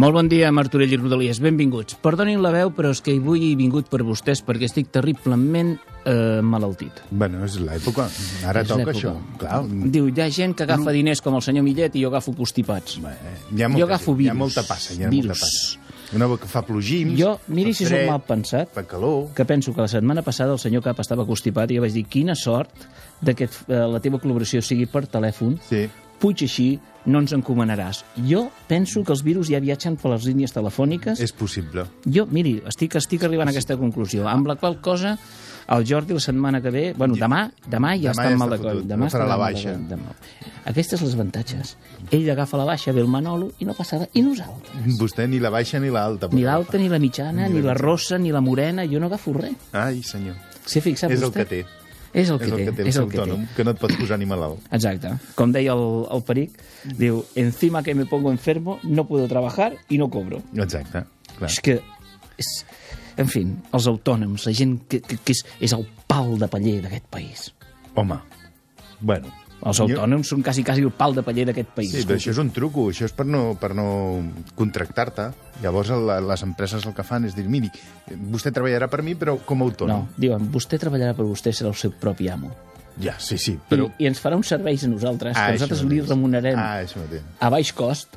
Molt bon dia, Martorell i Rodalies. Benvinguts. Perdonin la veu, però és que avui he vingut per vostès perquè estic terriblement eh, malaltit. Bueno, és l'època. Ara És toca això. Clar, Diu, hi ha gent que agafa diners com el senyor Millet i jo agafo constipats. hi ha molta, jo agafo gent, hi ha virus. molta passa, hi ha virus. molta passa. Una que fa plogims, Jo, miri si sóc fred, mal pensat, fa calor... que penso que la setmana passada el senyor Cap estava constipat i jo vaig dir, quina sort de que eh, la teva col·laboració sigui per telèfon, Sí. puig així, no ens encomanaràs. Jo penso que els virus ja viatgen per les línies telefòniques. És possible. Jo, miri, estic, estic arribant a aquesta conclusió, amb la qual cosa el Jordi la setmana que ve, bueno, demà, demà ja Demà està ja mal de coll. Demà no farà la de baixa. coll, demà. Aquestes les avantatges. Ell agafa la baixa, ve el Manolo i no passa res. I nosaltres? Vostè ni la baixa ni l'alta. Ni l'alta, ni la mitjana, ni la rossa, ni la morena, jo no agafo res. Ai, senyor. Ha fixat és el vostè? que té. És el que és el té, que té, el és el que té. autònom, que no et pots posar ni malalt. Exacte. Com deia el, el Peric, diu, encima que me pongo enfermo, no puedo trabajar y no cobro. Exacte, clar. És que, és, en fi, els autònoms, la gent que, que, que és, és el pal de paller d'aquest país. Home, bueno... Els autònoms són quasi, quasi el pal de paller d'aquest país. Sí, però això és un truco, això és per no, per no contractar-te. Llavors la, les empreses el que fan és dir, miri, vostè treballarà per mi, però com a No, autònom. diuen, vostè treballarà per vostè, serà el seu propi amo. Ja, sí, sí, Però... I, I ens farà uns serveis a nosaltres, Ah, que això nosaltres li remunerem Ah, això a baix cost,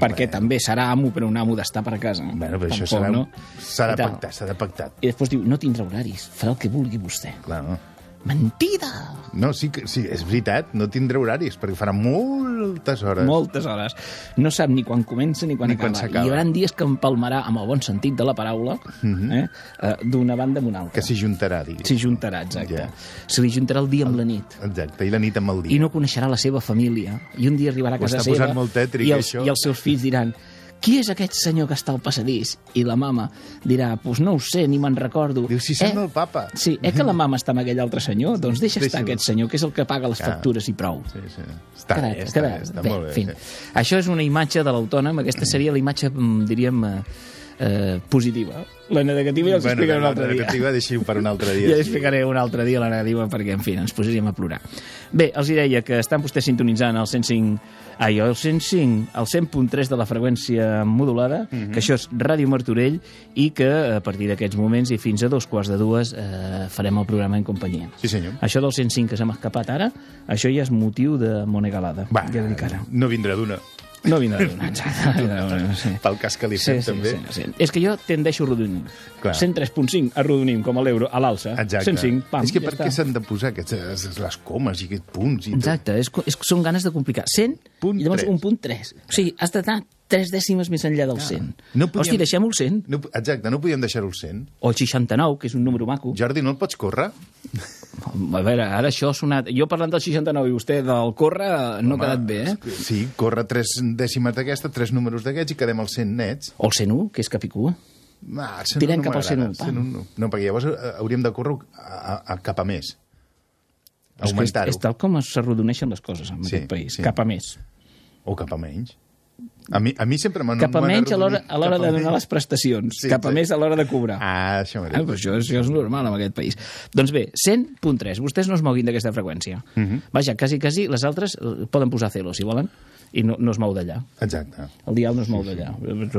perquè també serà amo, però un amo d'estar per casa. Bueno, però això Tampoc, serà, no? serà pactat, serà pactat. I després diu, no tindrà horaris, farà el que vulgui vostè. Clar, no? Mentida! No, sí, que, sí, és veritat, no tindrà horaris, perquè farà moltes hores. Moltes hores. No sap ni quan comença ni quan Ni quan acaba. s'acaba. I hi haurà dies que empalmarà, amb el bon sentit de la paraula, eh, eh, d'una banda amb una altra. Mhm. Que s'hi juntarà, diguis. S'hi juntarà, exacte. Ja. Se li juntarà el dia amb la nit. Exacte, i la nit amb el dia. I no coneixerà la seva família. I un dia arribarà a Ho casa seva molt tètric, i, els, això. i els seus fills diran qui és aquest senyor que està al passadís? I la mama dirà, pues no ho sé, ni me'n recordo. Diu, si sembla el papa. Sí, eh que la mama està amb aquell altre senyor? Doncs deixa estar aquest senyor, que és el que paga les Clar. factures i prou. Sí, sí. Està Quedat, bé, està, quedat. bé, està bé, molt bé. en fi. sí. Això és una imatge de l'autònom, aquesta seria la imatge, mm, diríem, eh, eh, positiva. La negativa ja els Bueno, explicaré un la altre dia. negativa deixi-ho per un altre dia. Ja sí. explicaré un altre dia la negativa perquè, en fi, ens posaríem a plorar. Bé, els hi deia que estan vostès sintonitzant el 105... Ai, el 105, el 100.3 de la freqüència modulada, Mhm. que això és Ràdio Martorell, i que a partir d'aquests moments i fins a dos quarts de dues eh, farem el programa en companyia. Sí, senyor. Això del 105 que se m'ha escapat ara, això ja és motiu de monegalada. Va, ja dic ara. no vindrà d'una. No vindrà d'una. Sí. Pel cas que li Sí, fem, sí, també. sí, sí. És que jo tendeixo a arrodonir. Clar. 103.5 arrodonim, com a l'euro, a l'alça. Exacte. 105, pam, és que ja per què s'han de posar aquestes, les comes i aquests punts i Exacte, és, és, són ganes de complicar. 100 Punt i llavors tres. un punt 3. O sigui, has d'anar tres dècimes més enllà del 100. No podíem- Hosti, deixem-ho al 100. tot? No, exacte, no podíem deixar-ho al 100. O el 69, que és un número maco. Jordi, no el pots córrer? A veure, ara això ha sonat... Jo parlant del 69 i vostè del córrer no ha quedat bé, eh? Sí, corre tres dècimes d'aquesta, tres números d'aquests i quedem al 100 nets. O el 101, que és capicú. Ah, el 101 Tirem no cap al m'agrada, 101, pam. 101 no. No, perquè llavors eh, hauríem de córrer a, a, a cap a més. És, que és, Augmentar-ho. és tal com s'arrodoneixen les coses en Sí, aquest país. sí. Cap a més. O cap a menys. A mi, a mi sempre m'han Cap a menys a l'hora de donar menys. les prestacions. Sí, cap a sí. més a l'hora de cobrar. Ah, això Ah, mateix. però això, això és normal en aquest país. Doncs bé, 100.3. Vostès no es moguin d'aquesta freqüència. Uh Mhm. -huh. Vaja, quasi, quasi, les altres eh, poden posar celo, si volen, i no, no es mou d'allà. Exacte. El dial no es mou d'allà.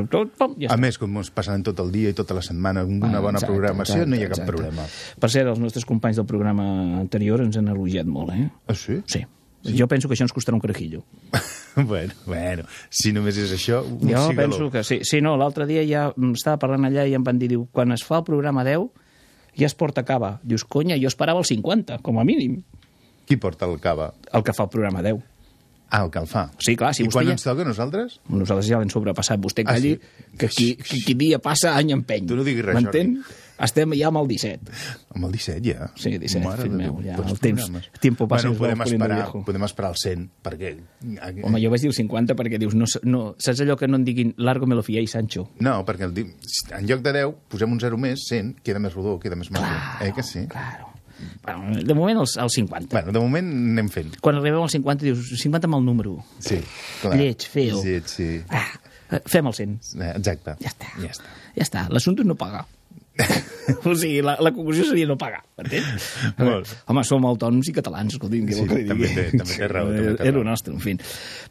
Tot, pom, ja A més, com ens passaran tot el dia i tota la setmana amb una Ah, bona exacte, programació, exacte, no hi ha cap exacte. problema. Per cert, els nostres companys del programa anterior ens han elogiat molt, eh? Ah, sí? Sí. Sí. Jo penso que això ens costarà un carajillo. bueno, bueno, si només és això, un Jo cigaló. penso que sí. Sí, no, l'altre dia ja estava parlant allà i em van dir, diu, quan es fa el programa 10, ja es porta cava. Dius, conya, jo esperava el 50, com a mínim. Qui porta el cava? El que fa el programa 10. Ah, el que el fa. Sí, clar, si I vostè quan ja- ens toca nosaltres? Nosaltres ja l'hem sobrepassat. Vostè Ah, calli, sí? que qui, qui, qui dia passa, any empeny. Tu no diguis res, M'entén? Estem ja amb el 17. Amb el 17, ja? Sí, 17, Mare fill meu, ja, el temps- programes. tiempo pasa y bueno, podem esperar, podem esperar el 100, perquè... Home, jo vaig dir el 50 perquè dius, no, no, saps allò que no en diguin largo me lo fié i Sancho? No, perquè el, en lloc de 10 posem un 0 més, 100, queda més rodó, queda més maco. Eh que sí? Claro. Bueno, de moment els, els 50. Bueno, de moment anem fent. Quan arribem als 50 dius, 50 amb el número. Sí, clar. Lleig, feo. Sí, sí. Ah, eh, fem el 100. Eh, Exacte. Ja està. Ja està. Ja està. L'assumpte no pagar. o sigui, la, la conclusió seria no pagar, m'entens? Molt. Home, som autònoms i catalans, escolti'm, què Sí, vol que també té- també té raó, també té raó. nostre, en fi.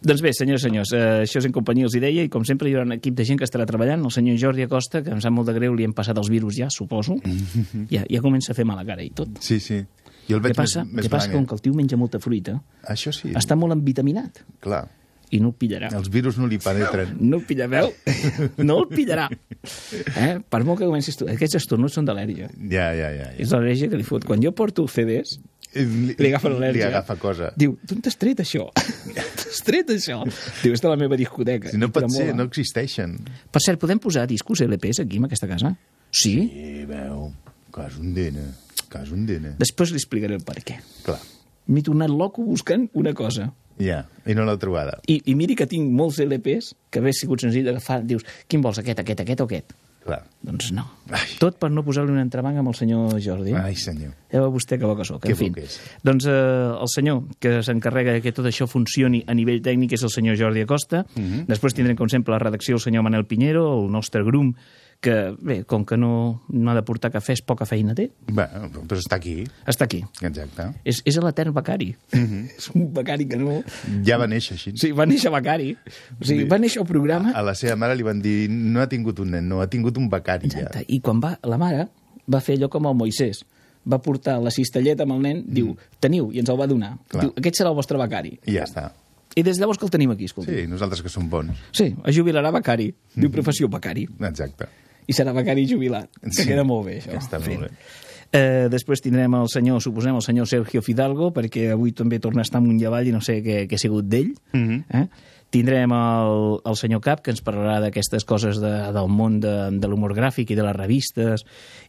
Doncs bé, senyors senyors, eh, això és en companyia els hi deia, i com sempre hi haurà un equip de gent que estarà treballant, el senyor Jordi Acosta, que em sap molt de greu, li hem passat els virus ja, suposo, ja, ja comença a fer mala cara i tot. Sí, sí. Jo el Què veig passa? més, més Què passa? Com que el tio menja molta fruita, Això sí, està molt envitaminat clar. I no el pillarà. Els virus no li penetren. No el pilla, veu? No el pillarà. Eh? Per molt que comencis tu... Aquests estornuts són d'al·lèrgia. Ja, ja, ja. ja. És l'al·lèrgia que li fot. Quan jo porto CDs, Li, li agafa l'al·lèrgia. Li agafa cosa. Diu, tu on t'has tret això? T'has tret això? Diu, és de la meva discoteca. Si no pot ser, no existeixen. Per cert, podem posar discos LPs aquí, en aquesta casa? Sí? I veu, cas un dena, cas un dena. Després li explicaré el per què. Clar, M'he tornat loco buscant una cosa. ja, i no l'ha trobada. I, I miri que tinc molts LPs que hagués sigut senzill d'agafar. Dius, quin vols, aquest, aquest, aquest o aquest? Clar. Doncs no. Ai. Tot per no posar-li un entrebanc amb el senyor Jordi. Ai, senyor. Ja veu vostè que bo que sóc. Que En fi, és. doncs eh, el senyor que s'encarrega que tot això funcioni a nivell tècnic és el senyor Jordi Acosta. Mhm. Després tindrem, com sempre, la redacció el senyor Manel Pinheiro, el nostre grum, que, bé, com que no, no ha de portar cafès, poca feina té. Bé, però està aquí. Està aquí. Exacte. És, és l'etern becari. Mhm. és un becari que no... Ja va néixer així. Sí, va néixer becari. O sigui, va néixer el programa... A la seva mare li van dir no ha tingut un nen, no, ha tingut un becari ja. Exacte. I quan va, la mare va fer allò com el Moisès. Va portar la cistelleta amb el nen, diu, teniu, i ens el va donar. Mm. Clar. Diu, aquest serà el vostre becari. I ja està. I des de llavors que el tenim aquí, escolta. Sí, nosaltres que som bons. Sí, es jubilarà becari. Diu professió becari. Exacte. I serà becari jubilat. Que Sí, queda molt bé, això. que està molt bé. Eh, després tindrem el senyor, suposem, el senyor Sergio Fidalgo, perquè avui també torna a estar amunt i avall i no sé què, què ha sigut d'ell. Mhm. eh? Tindrem el, el senyor Cap, que ens parlarà d'aquestes coses de, del món de, de l'humor gràfic i de les revistes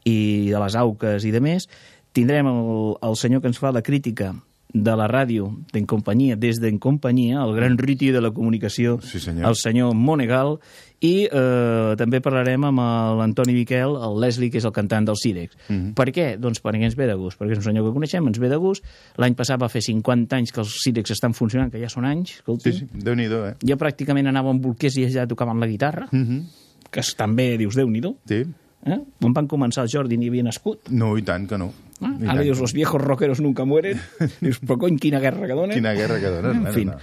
i de les auques i de més. Tindrem el, el senyor que ens fa la crítica de la ràdio d'en companyia, des d'en companyia, el gran riti de la comunicació, Sí, senyor. el senyor Monegal, i eh, també parlarem amb l'Antoni Miquel, el Leslie, que és el cantant dels Cirex. Mhm. Per què? Doncs perquè ens ve de gust, perquè és un senyor que coneixem, ens ve de gust. L'any passat va fer 50 anys que els Cirex estan funcionant, que ja són anys, escolti. Sí, sí, Déu-n'hi-do, eh? Jo pràcticament anava amb bolquers i ja tocaven la guitarra, Mhm. que es- també dius, Déu-n'hi-do. Sí. Eh? Quan van començar el Jordi ni havia nascut. No, i tant que no. I ara tant dius, que los viejos rockeros nunca mueren. dius, però cony, quina guerra que donen. Quina guerra que dones. En fi. no.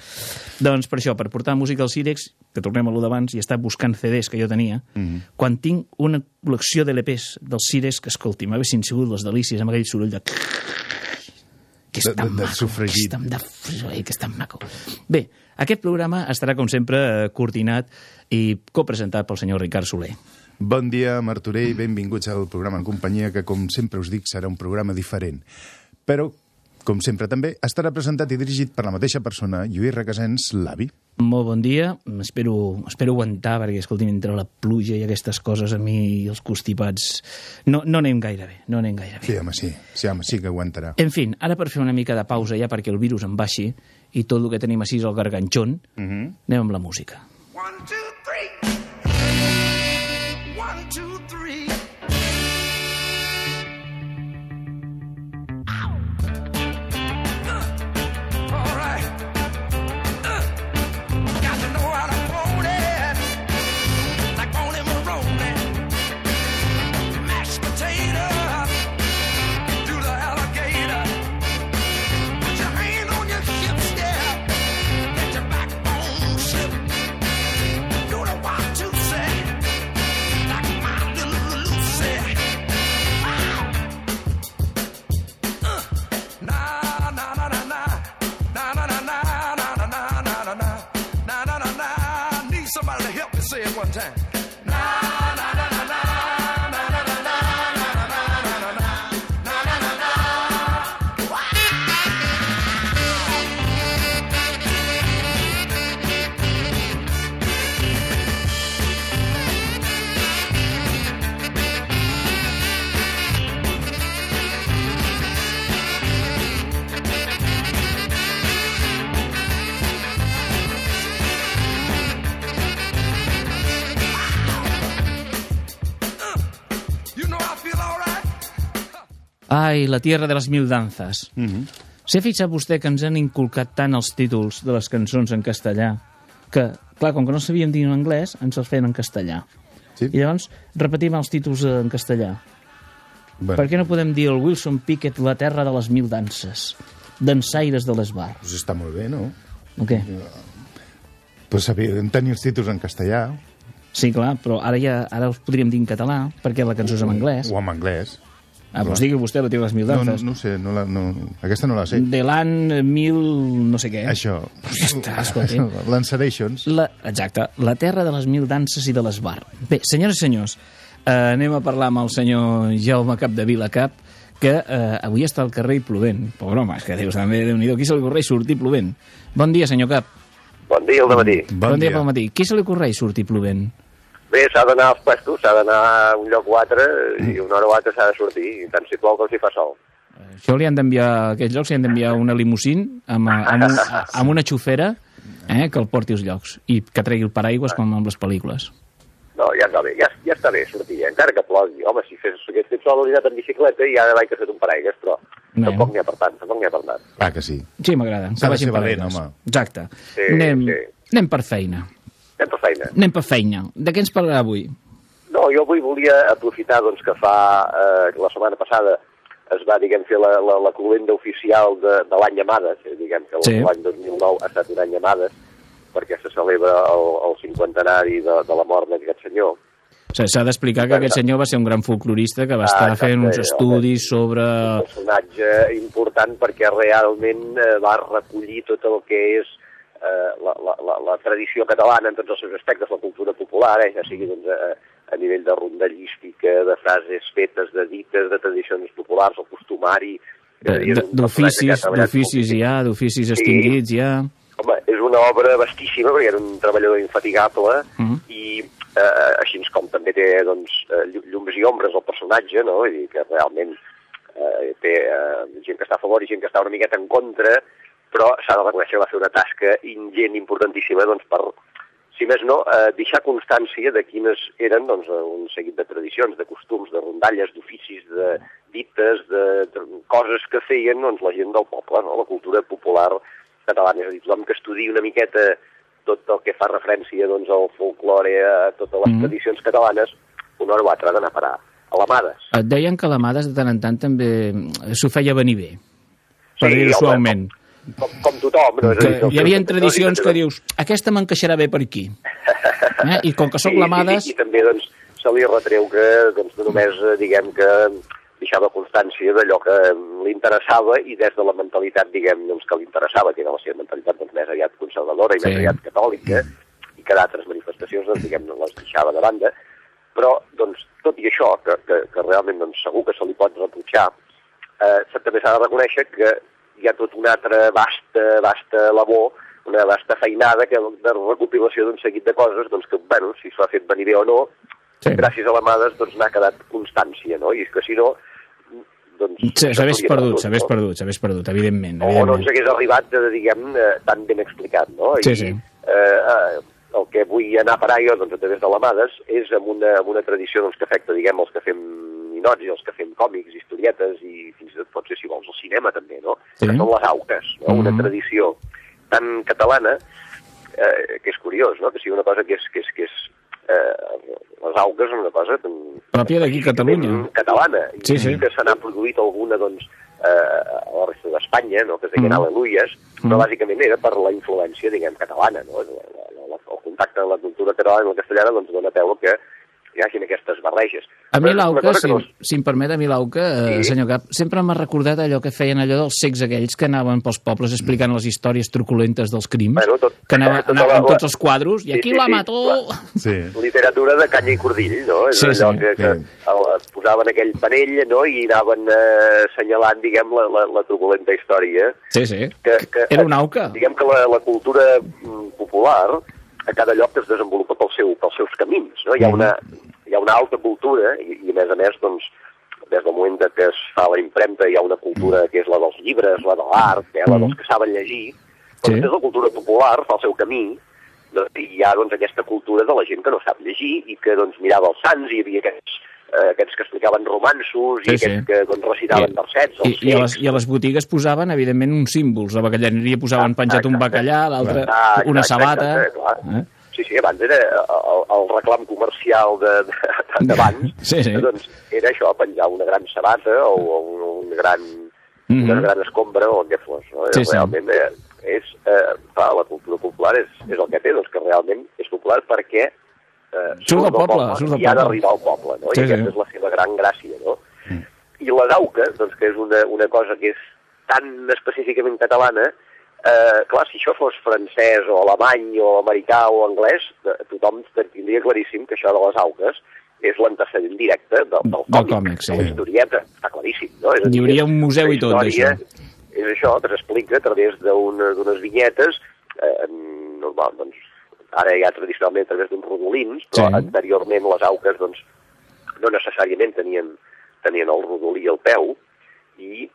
Doncs per això, per portar música al Cirex, que tornem a lo d'abans, i estar buscant CDs que jo tenia, Mhm. quan tinc una col·lecció de LPs del Cirex, que escolti, m'haguessin sigut les delícies amb aquell soroll de... Que és De- tan de- de maco, sofregit. que és tan, de... que és tan maco. Bé, aquest programa estarà, com sempre, eh, coordinat i copresentat pel senyor Ricard Soler. Bon dia, Martorell, benvinguts al programa en companyia, que, com sempre us dic, serà un programa diferent. Però, com sempre també, estarà presentat i dirigit per la mateixa persona, Lluís Requesens, l'avi. Molt bon dia, espero, espero aguantar, perquè, escolti'm, entre la pluja i aquestes coses, a mi i els constipats... No, no anem gaire bé, no anem gaire bé. Sí, home, sí. Sí, home, sí que aguantarà. En fi, ara per fer una mica de pausa ja perquè el virus en baixi i tot el que tenim així és el garganxón, Mhm. anem amb la música. One, two, three. Time. Ai, la tierra de les mil danzas. Mm -hmm. S'ha fixat vostè que ens han inculcat tant els títols de les cançons en castellà que, clar, com que no sabíem dir en anglès, ens els feien en castellà. Sí. I llavors repetim els títols en castellà. Bueno, Per què no podem dir el Wilson Pickett, la terra de les mil danses, dansaires de l'esbar? Doncs està molt bé, no? O què? Pues sabíem tenir els títols en castellà Sí, clar, però ara ja ara els podríem dir en català, perquè la cançó és en anglès. o en anglès. Ah, doncs digui vostè la teva les mil No, no, danses. no ho sé, no la, no, aquesta no la sé. De l'any mil... no sé què. Això. Està. La, exacte, la terra de les mil danses i de l'esbar. Bé, senyores i senyors, eh, anem a parlar amb el senyor Jaume Capdevila Cap, que eh, avui està al carrer i plovent. Pobre home, és que dius també, déu nhi qui se li ocorreix sortir plovent? Bon dia, senyor Cap. Bon dia, al matí. Bon, dia pel matí. Qui se li ocorreix sortir plovent? Bé, s'ha d'anar als puestos, s'ha d'anar a un lloc o altre i una hora o altra s'ha de sortir, i tant si plou com si fa sol. Això li han d'enviar, a aquests llocs li han d'enviar una limusín amb, amb, un, amb una xofera eh, que el porti als llocs i que tregui el paraigües com amb les pel·lícules. No, ja està bé, ja, ja està bé sortir, eh? encara que plogui. Home, si fes, hagués fet sol, hauria anat en bicicleta i vaig que fet un paraigues, però No. tampoc n'hi ha per tant, tampoc n'hi ha per tant. Ah, que sí. Sí, m'agrada. S'ha de ser valent, paraigües. home. Exacte. Sí, anem, sí. anem per feina. Anem per feina. Anem per feina. De què ens parlarà avui? No, jo avui volia aprofitar doncs, que fa eh, la setmana passada es va, diguem, fer la, la, la cloenda oficial de, de l'any Amades, eh, diguem que Sí. l'any 2009 ha estat un any Amades, perquè se celebra el, el cinquantenari de, de la mort d'aquest senyor. O sigui, S'ha d'explicar que aquest senyor va ser un gran folclorista que va Ah, estar exacte, fent uns home. estudis sobre... un personatge important perquè realment eh, va recollir tot el que és eh, la, la, la, la tradició catalana en tots els seus aspectes, la cultura popular, eh, ja sigui doncs, a, a nivell de rondallística, de frases fetes, de dites, de tradicions populars, el costumari... eh, i D'oficis, d'oficis hi ha, d'oficis Sí. extingits hi ha... Home, és una obra vastíssima, perquè era un treballador infatigable, Mhm. i eh, així com també té doncs, eh, llu- llums i ombres el personatge, no? Dir que realment eh, té eh, gent que està a favor i gent que està una miqueta en contra, però s'ha de reconèixer que va fer una tasca ingent, importantíssima, doncs, per, si més no, eh, deixar constància de quines eren doncs, un seguit de tradicions, de costums, de rondalles, d'oficis, de dites, de, de coses que feien doncs, la gent del poble, no? la cultura popular catalana. És a dir, tothom que estudi una miqueta tot el que fa referència doncs, al folklore, a totes les Mhm. tradicions catalanes, una hora o altra ha d'anar a parar a l'Amades. Et deien que l'Amades de tant en tant també mm, s'ho feia venir bé, per Sí, dir-ho home, suaument. Com, com tothom. No? Que hi havia tradicions que dius, aquesta m'encaixarà bé per aquí. Eh? I com que sóc l'Amades... I, i, I també doncs, se li retreu que doncs, no només eh, diguem que deixava constància d'allò que li interessava i des de la mentalitat, diguem, doncs, que li interessava, que era la seva mentalitat doncs, més aviat conservadora i Sí. més aviat catòlica, i que d'altres manifestacions, doncs, diguem, les deixava de banda. Però, doncs, tot i això, que, que, que realment doncs, segur que se li pot reprotxar, eh, també s'ha de reconèixer que hi ha tot una altra vasta, vasta labor, una vasta feinada que, de recopilació d'un seguit de coses, doncs que, bueno, si s'ho ha fet venir bé o no, Sí. gràcies a l'Amades doncs, n'ha quedat constància, no? I és que si no, doncs... Sí, S'hagués perdut, s'hagués no? perdut, s'hagués perdut, evidentment. O no ens evidentment. hagués arribat, eh, diguem, eh, tan ben explicat, no? Sí, I, sí. Eh, eh, el que vull anar a parar jo doncs, a través de l'Amades és amb una, amb una tradició doncs, que afecta, diguem, els que fem ninots i els que fem còmics, historietes i fins i tot pot ser, si vols, el cinema també, no? Sí. Que són les auques, no? Una Mhm. tradició tan catalana eh, que és curiós, no? Que sigui una cosa que és, que és, que és eh, les auques són una cosa tan, Pròpia d'aquí, Catalunya. catalana i Sí, sí. que se n'ha produït alguna doncs, eh, a la resta d'Espanya, no? que es deien Mm. mm. aleluies, però Mm. bàsicament era per la influència, diguem, catalana. No? El contacte amb la cultura catalana i la castellana doncs, dona peu que hi hagin aquestes barreges. A mi l'auca, si, no si em permet, a mi l'auca, eh, Sí. senyor Cap, sempre m'ha recordat allò que feien allò dels cecs aquells que anaven pels pobles explicant les històries truculentes dels crims, Bueno, tot- que anaven, tota anaven la- tots els quadros, i Sí, aquí sí, la sí, mató... Sí. literatura de canya i cordill, no? És Sí, allò sí, que, que el, posaven aquell panell no? i anaven eh, assenyalant, diguem, la, la, la truculenta història. Sí, sí. que, que, Era una auca. Diguem que la, la cultura mm, popular a cada lloc es desenvolupa pel seu, pels seus camins. No? Hi, ha Mhm. una, hi ha una alta cultura i, i a més a més, doncs, des del moment de que es fa la impremta hi ha una cultura que és la dels llibres, la de l'art, eh, la Mhm. dels que saben llegir, Sí. però després la cultura popular fa el seu camí doncs, i hi ha doncs, aquesta cultura de la gent que no sap llegir i que doncs, mirava els sants i hi havia aquests eh, aquests que explicaven romansos i Sí, sí. aquests que doncs, recitaven versets, I, i, a les. I a les botigues posaven, evidentment, uns símbols. La bacallaneria posaven Ah, penjat un exacte. bacallà, l'altre Ah, una sabata. exacte, clar. Eh? Sí, sí, abans era el, el reclam comercial d'abans, Sí, sí. doncs era això, penjar una gran sabata o, o un, un gran, Mhm. una gran escombra o el que fos. No? Sí, sí. realment eh, és, eh, clar, la cultura popular és, és el que té, doncs que realment és popular perquè eh, Surt del poble, surt del i ha poble. d'arribar al poble, no? Sí, I aquesta sí. és la seva gran gràcia, no? I les auques, doncs, que és una, una cosa que és tan específicament catalana, eh, clar, si això fos francès o alemany o americà o anglès, eh, tothom tindria claríssim que això de les auques és l'antecedent directe del, del, Del còmic, sí. de la historieta, està claríssim. No? És Hi hauria un museu i tot, d'això. És això, que s'explica a través d'unes vinyetes, eh, normal, doncs, ara ja tradicionalment a través d'uns rodolins, però Sí. anteriorment les auques doncs, no necessàriament tenien, tenien el rodolí al peu, i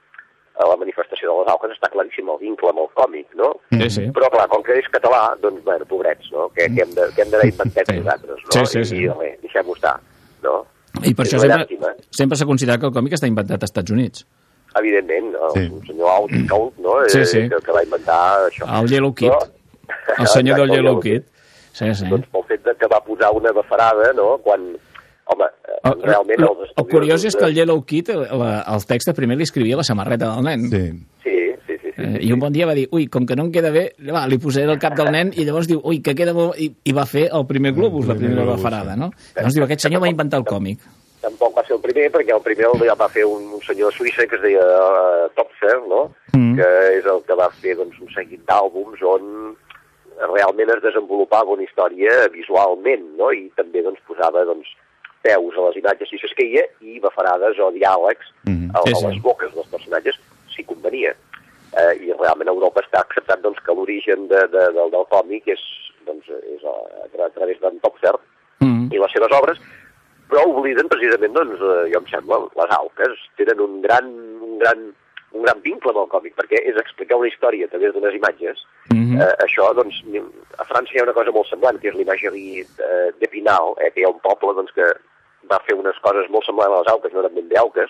a la manifestació de les auques està claríssim el vincle amb el còmic, no? Sí, sí. Però, clar, com que és català, doncs, bueno, pobrets, no? Que, que hem de- que hem d'haver inventat Sí. nosaltres, no? Sí, sí, sí. I, res, deixem-ho estar, no? I per És això sempre llàstima. sempre s'ha considerat que el còmic està inventat als Estats Units. Evidentment, el Sí. senyor Outcault, no? Sí, Eh, sí. Que, que va inventar això. El Yellow Kid. Però- El senyor del Yellow Kid. Sí, sí. Doncs pel fet de que va posar una bafarada, no?, quan, home, eh, El, realment el, els el curiós és que el Yellow Kid, la, el text primer li escrivia la samarreta del nen. Sí. Sí, sí, sí. sí. Eh, I un bon dia va dir, ui, com que no em queda bé, va, li posaré el cap del nen, i llavors diu, ui, que queda molt... I, i va fer el primer globus, la primer primera globus, bafarada, no? Llavors diu, aquest senyor va inventar el còmic. Tampoc va ser el primer, perquè el primer el ja va fer un, un senyor de Suïssa que es deia uh, Topfer, no? Mm. que és el que va fer doncs, un seguit d'àlbums on realment es desenvolupava una història visualment, no? i també doncs, posava doncs, peus a les imatges si s'esqueia i bafarades o diàlegs a, Sí, a sí. les boques dels personatges, si convenia. Eh, I realment a Europa està acceptat doncs, que l'origen de, de, del, del còmic és, doncs, és a, a, a través d'en Topfer, Mm. i les seves obres, però obliden precisament, doncs, eh, jo em sembla, les auques tenen un gran, un gran, un gran vincle amb el còmic, perquè és explicar una història a través d'unes imatges. Mhm. Eh, això, doncs, a França hi ha una cosa molt semblant, que és l'imageria eh, d'Epinal, eh, que hi ha un poble doncs, que va fer unes coses molt semblants a les auques, no eren ben bé auques,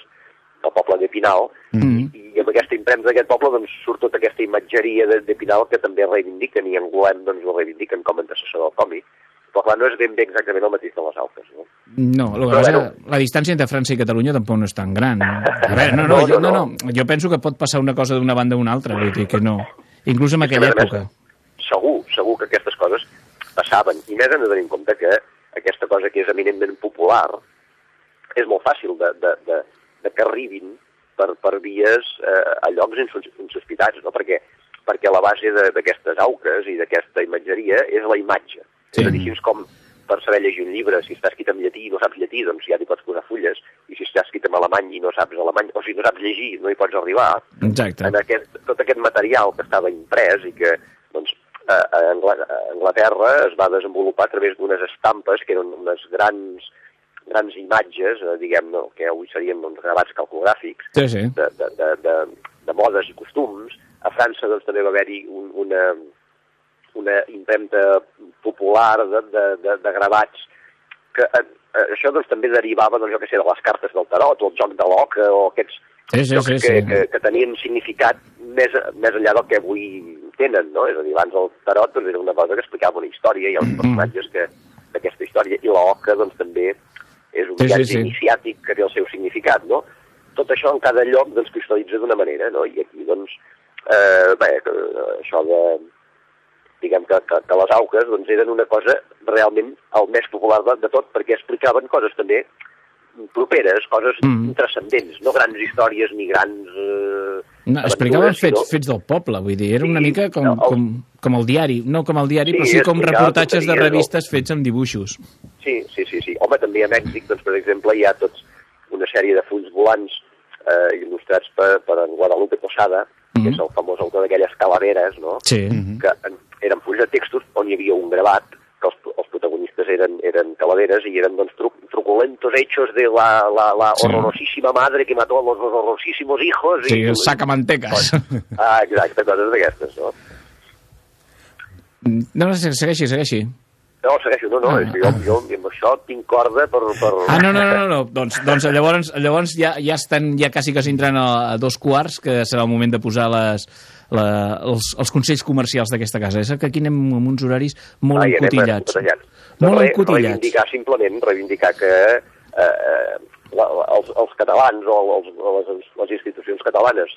el poble d'Epinal, Mhm. i amb aquesta impremta d'aquest poble doncs, surt tota aquesta imatgeria de- d'Epinal que també reivindiquen, i en Golem doncs, ho reivindiquen com a antecessor del còmic, però clar, no és ben bé exactament el mateix de les auques, no? No, el que Però passa, bueno. la distància entre França i Catalunya tampoc no és tan gran. A veure, no, no, No, jo, no, no, no. jo penso que pot passar una cosa d'una banda a una altra, vull dir que no. Inclús en que, aquella època. més, Segur, segur que aquestes coses passaven. I més hem de tenir en compte que aquesta cosa que és eminentment popular és molt fàcil de, de, de, de que arribin per, per vies eh, a llocs insos- insospitats, no? perquè, perquè la base de- d'aquestes auques i d'aquesta imatgeria és la imatge. Sí. És a dir, així és com per saber llegir un llibre, si està escrit en llatí i no saps llatí, doncs ja t'hi pots posar fulles, i si està escrit en alemany i no saps alemany, o si no saps llegir, no hi pots arribar, Exacte. en aquest, tot aquest material que estava imprès i que doncs, a, a Angla- a Anglaterra es va desenvolupar a través d'unes estampes que eren unes grans, grans imatges, eh, diguem, no, que avui serien doncs, gravats calcogràfics, Sí, sí. de, de, de, de, de modes i costums. A França doncs, també va haver-hi un, una, una impremta popular de, de, de, de gravats que eh, eh, això doncs, també derivava doncs, jo que sé, de les cartes del tarot o el joc de l'oca o aquests Sí, sí, jocs sí, que, sí. que, que tenien significat més, més enllà del que avui tenen, no? És a dir, abans el tarot doncs, era una cosa que explicava una història i els personatges que d'aquesta història, i l'oca doncs, també és un Sí, sí, viatge sí. iniciàtic que té el seu significat, no? Tot això en cada lloc doncs, cristal·litza d'una manera, no? I aquí, doncs, eh, bé, que, eh, això de diguem que, que, que les auques doncs, eren una cosa realment el més popular de, de tot, perquè explicaven coses també properes, coses Mm. transcendents, no grans històries ni grans... Eh, No, explicaven fets, sinó- fets del poble, vull dir, era una Sí, mica com, no, el- com, com el diari, no com el diari, Sí, però sí com reportatges de tonteries, no? revistes fets amb dibuixos. Sí, sí, sí, sí. Home, també a Mèxic, doncs, per exemple, hi ha tots una sèrie de fulls volants eh, il·lustrats per, per en Guadalupe Posada, que Mhm. és el famós autor d'aquelles calaveres, no? Sí. que en- eren fulls de textos on hi havia un gravat que els, els protagonistes eren, eren calaveres i eren doncs, tru, truculentos hechos de la, la, la Sí. horrorosíssima madre que mató a los horrorosísimos hijos. Sí, i, el sacamanteques. Ah, exacte, coses d'aquestes, no? No, no, segueixi, segueixi. No, segueixo, no, no, és que jo, jo amb això tinc corda per... per... Ah, no, no, no, no, no. Doncs, doncs llavors, llavors ja, ja estan ja quasi que s'entren a, a dos quarts, que serà el moment de posar les, la, els, els consells comercials d'aquesta casa. És que aquí anem amb uns horaris molt anem encotillats. Molt re- encotillats. Reivindicar simplement, reivindicar que eh, eh, la, la, els, els catalans o els, les, les institucions catalanes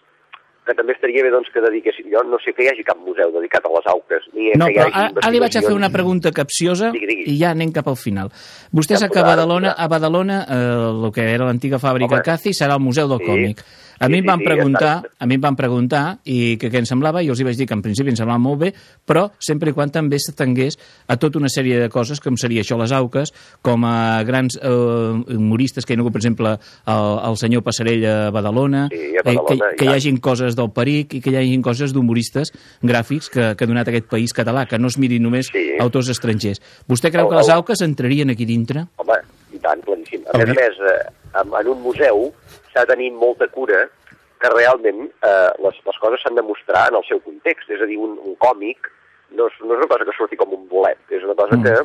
que també estaria bé doncs, que dediquessin... Jo no sé que hi hagi cap museu dedicat a les auques, ni No, que hi però hagi ara, li vaig a fer una pregunta capciosa Digui, digui. i ja anem cap al final. Vostè Ja sap que a Badalona, a Badalona eh, el que era l'antiga fàbrica Home. Cazi serà el Museu del Sí. Còmic. A mi em van preguntar, a mi em van preguntar i que què em semblava, i els hi vaig dir que en principi em semblava molt bé, però sempre i quan també s'atengués a tota una sèrie de coses com seria això les auques, com a grans eh, humoristes que hi ha hagut, per exemple, el, el senyor Passarell a Badalona, Sí, a eh, que, Badalona, que hi hagin coses del Peric i que hi hagin coses d'humoristes gràfics que, que ha donat aquest país català, que no es mirin només Sí. autors estrangers. Vostè creu El- que les el- auques entrarien aquí dintre? Home, i tant, claríssim. A més a més, eh, en un museu s'ha de tenir molta cura que realment eh, les, les coses s'han de mostrar en el seu context. És a dir, un, un còmic no és, no és una cosa que surti com un bolet, és una cosa Mm. que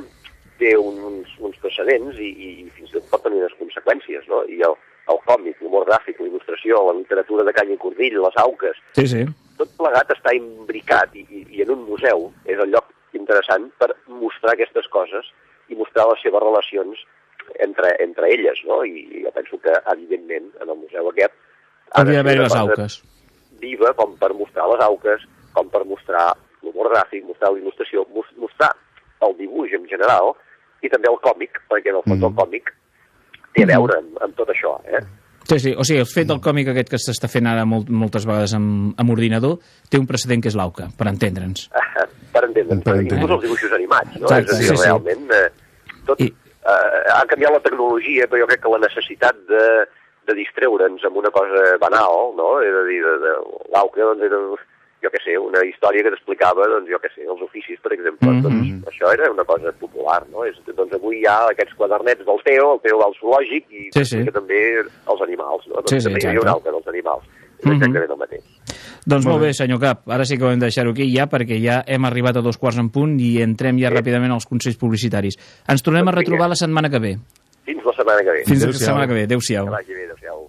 té uns, uns precedents i, i, i fins i tot pot tenir unes conseqüències, no? I el, el còmic, l'humor gràfic, la il·lustració, la literatura de canya i cordill, les auques, Sí, sí. tot plegat està imbricat i, i, i en un museu és el lloc interessant per mostrar aquestes coses i mostrar les seves relacions entre, entre elles, no? I jo penso que, evidentment, en el museu aquest ha de Hauria ser d'haver una les auques. viva com per mostrar les auques, com per mostrar l'humor gràfic, mostrar la il·lustració, mos- mostrar el dibuix en general i també el còmic, perquè en el fons Mm. el còmic té a veure amb, amb tot això, eh? Sí, sí, o sigui, el fet del còmic aquest que s'està fent ara molt, moltes vegades amb, amb ordinador té un precedent que és l'auca, per entendre'ns. per entendre'ns, Per per entendre'ns. inclús els dibuixos animats, no? Exacte, és a dir, sí, sí. realment, eh, tot, I- eh, ha canviat la tecnologia, però jo crec que la necessitat de, de distreure'ns amb una cosa banal, no? És a dir, de, de, l'auca, doncs, era, jo què sé, una història que t'explicava, doncs, jo què sé, els oficis, per exemple. Mhm. doncs, això era una cosa popular, no? És, doncs avui hi ha aquests quadernets del Teo, el Teo al zoològic, i Sí, sí. també els animals, no? Doncs Sí, sí, també hi havia exacte. una auca dels animals. És exactament el mateix. Doncs molt bé, senyor Cap, ara sí que ho hem de deixar-ho aquí ja, perquè ja hem arribat a dos quarts en punt i entrem ja Sí. ràpidament als consells publicitaris. Ens tornem a Doncs vinga. retrobar la setmana que ve. Fins la setmana que ve. Fins la setmana que ve. Adéu-siau. Bé, adéu-siau.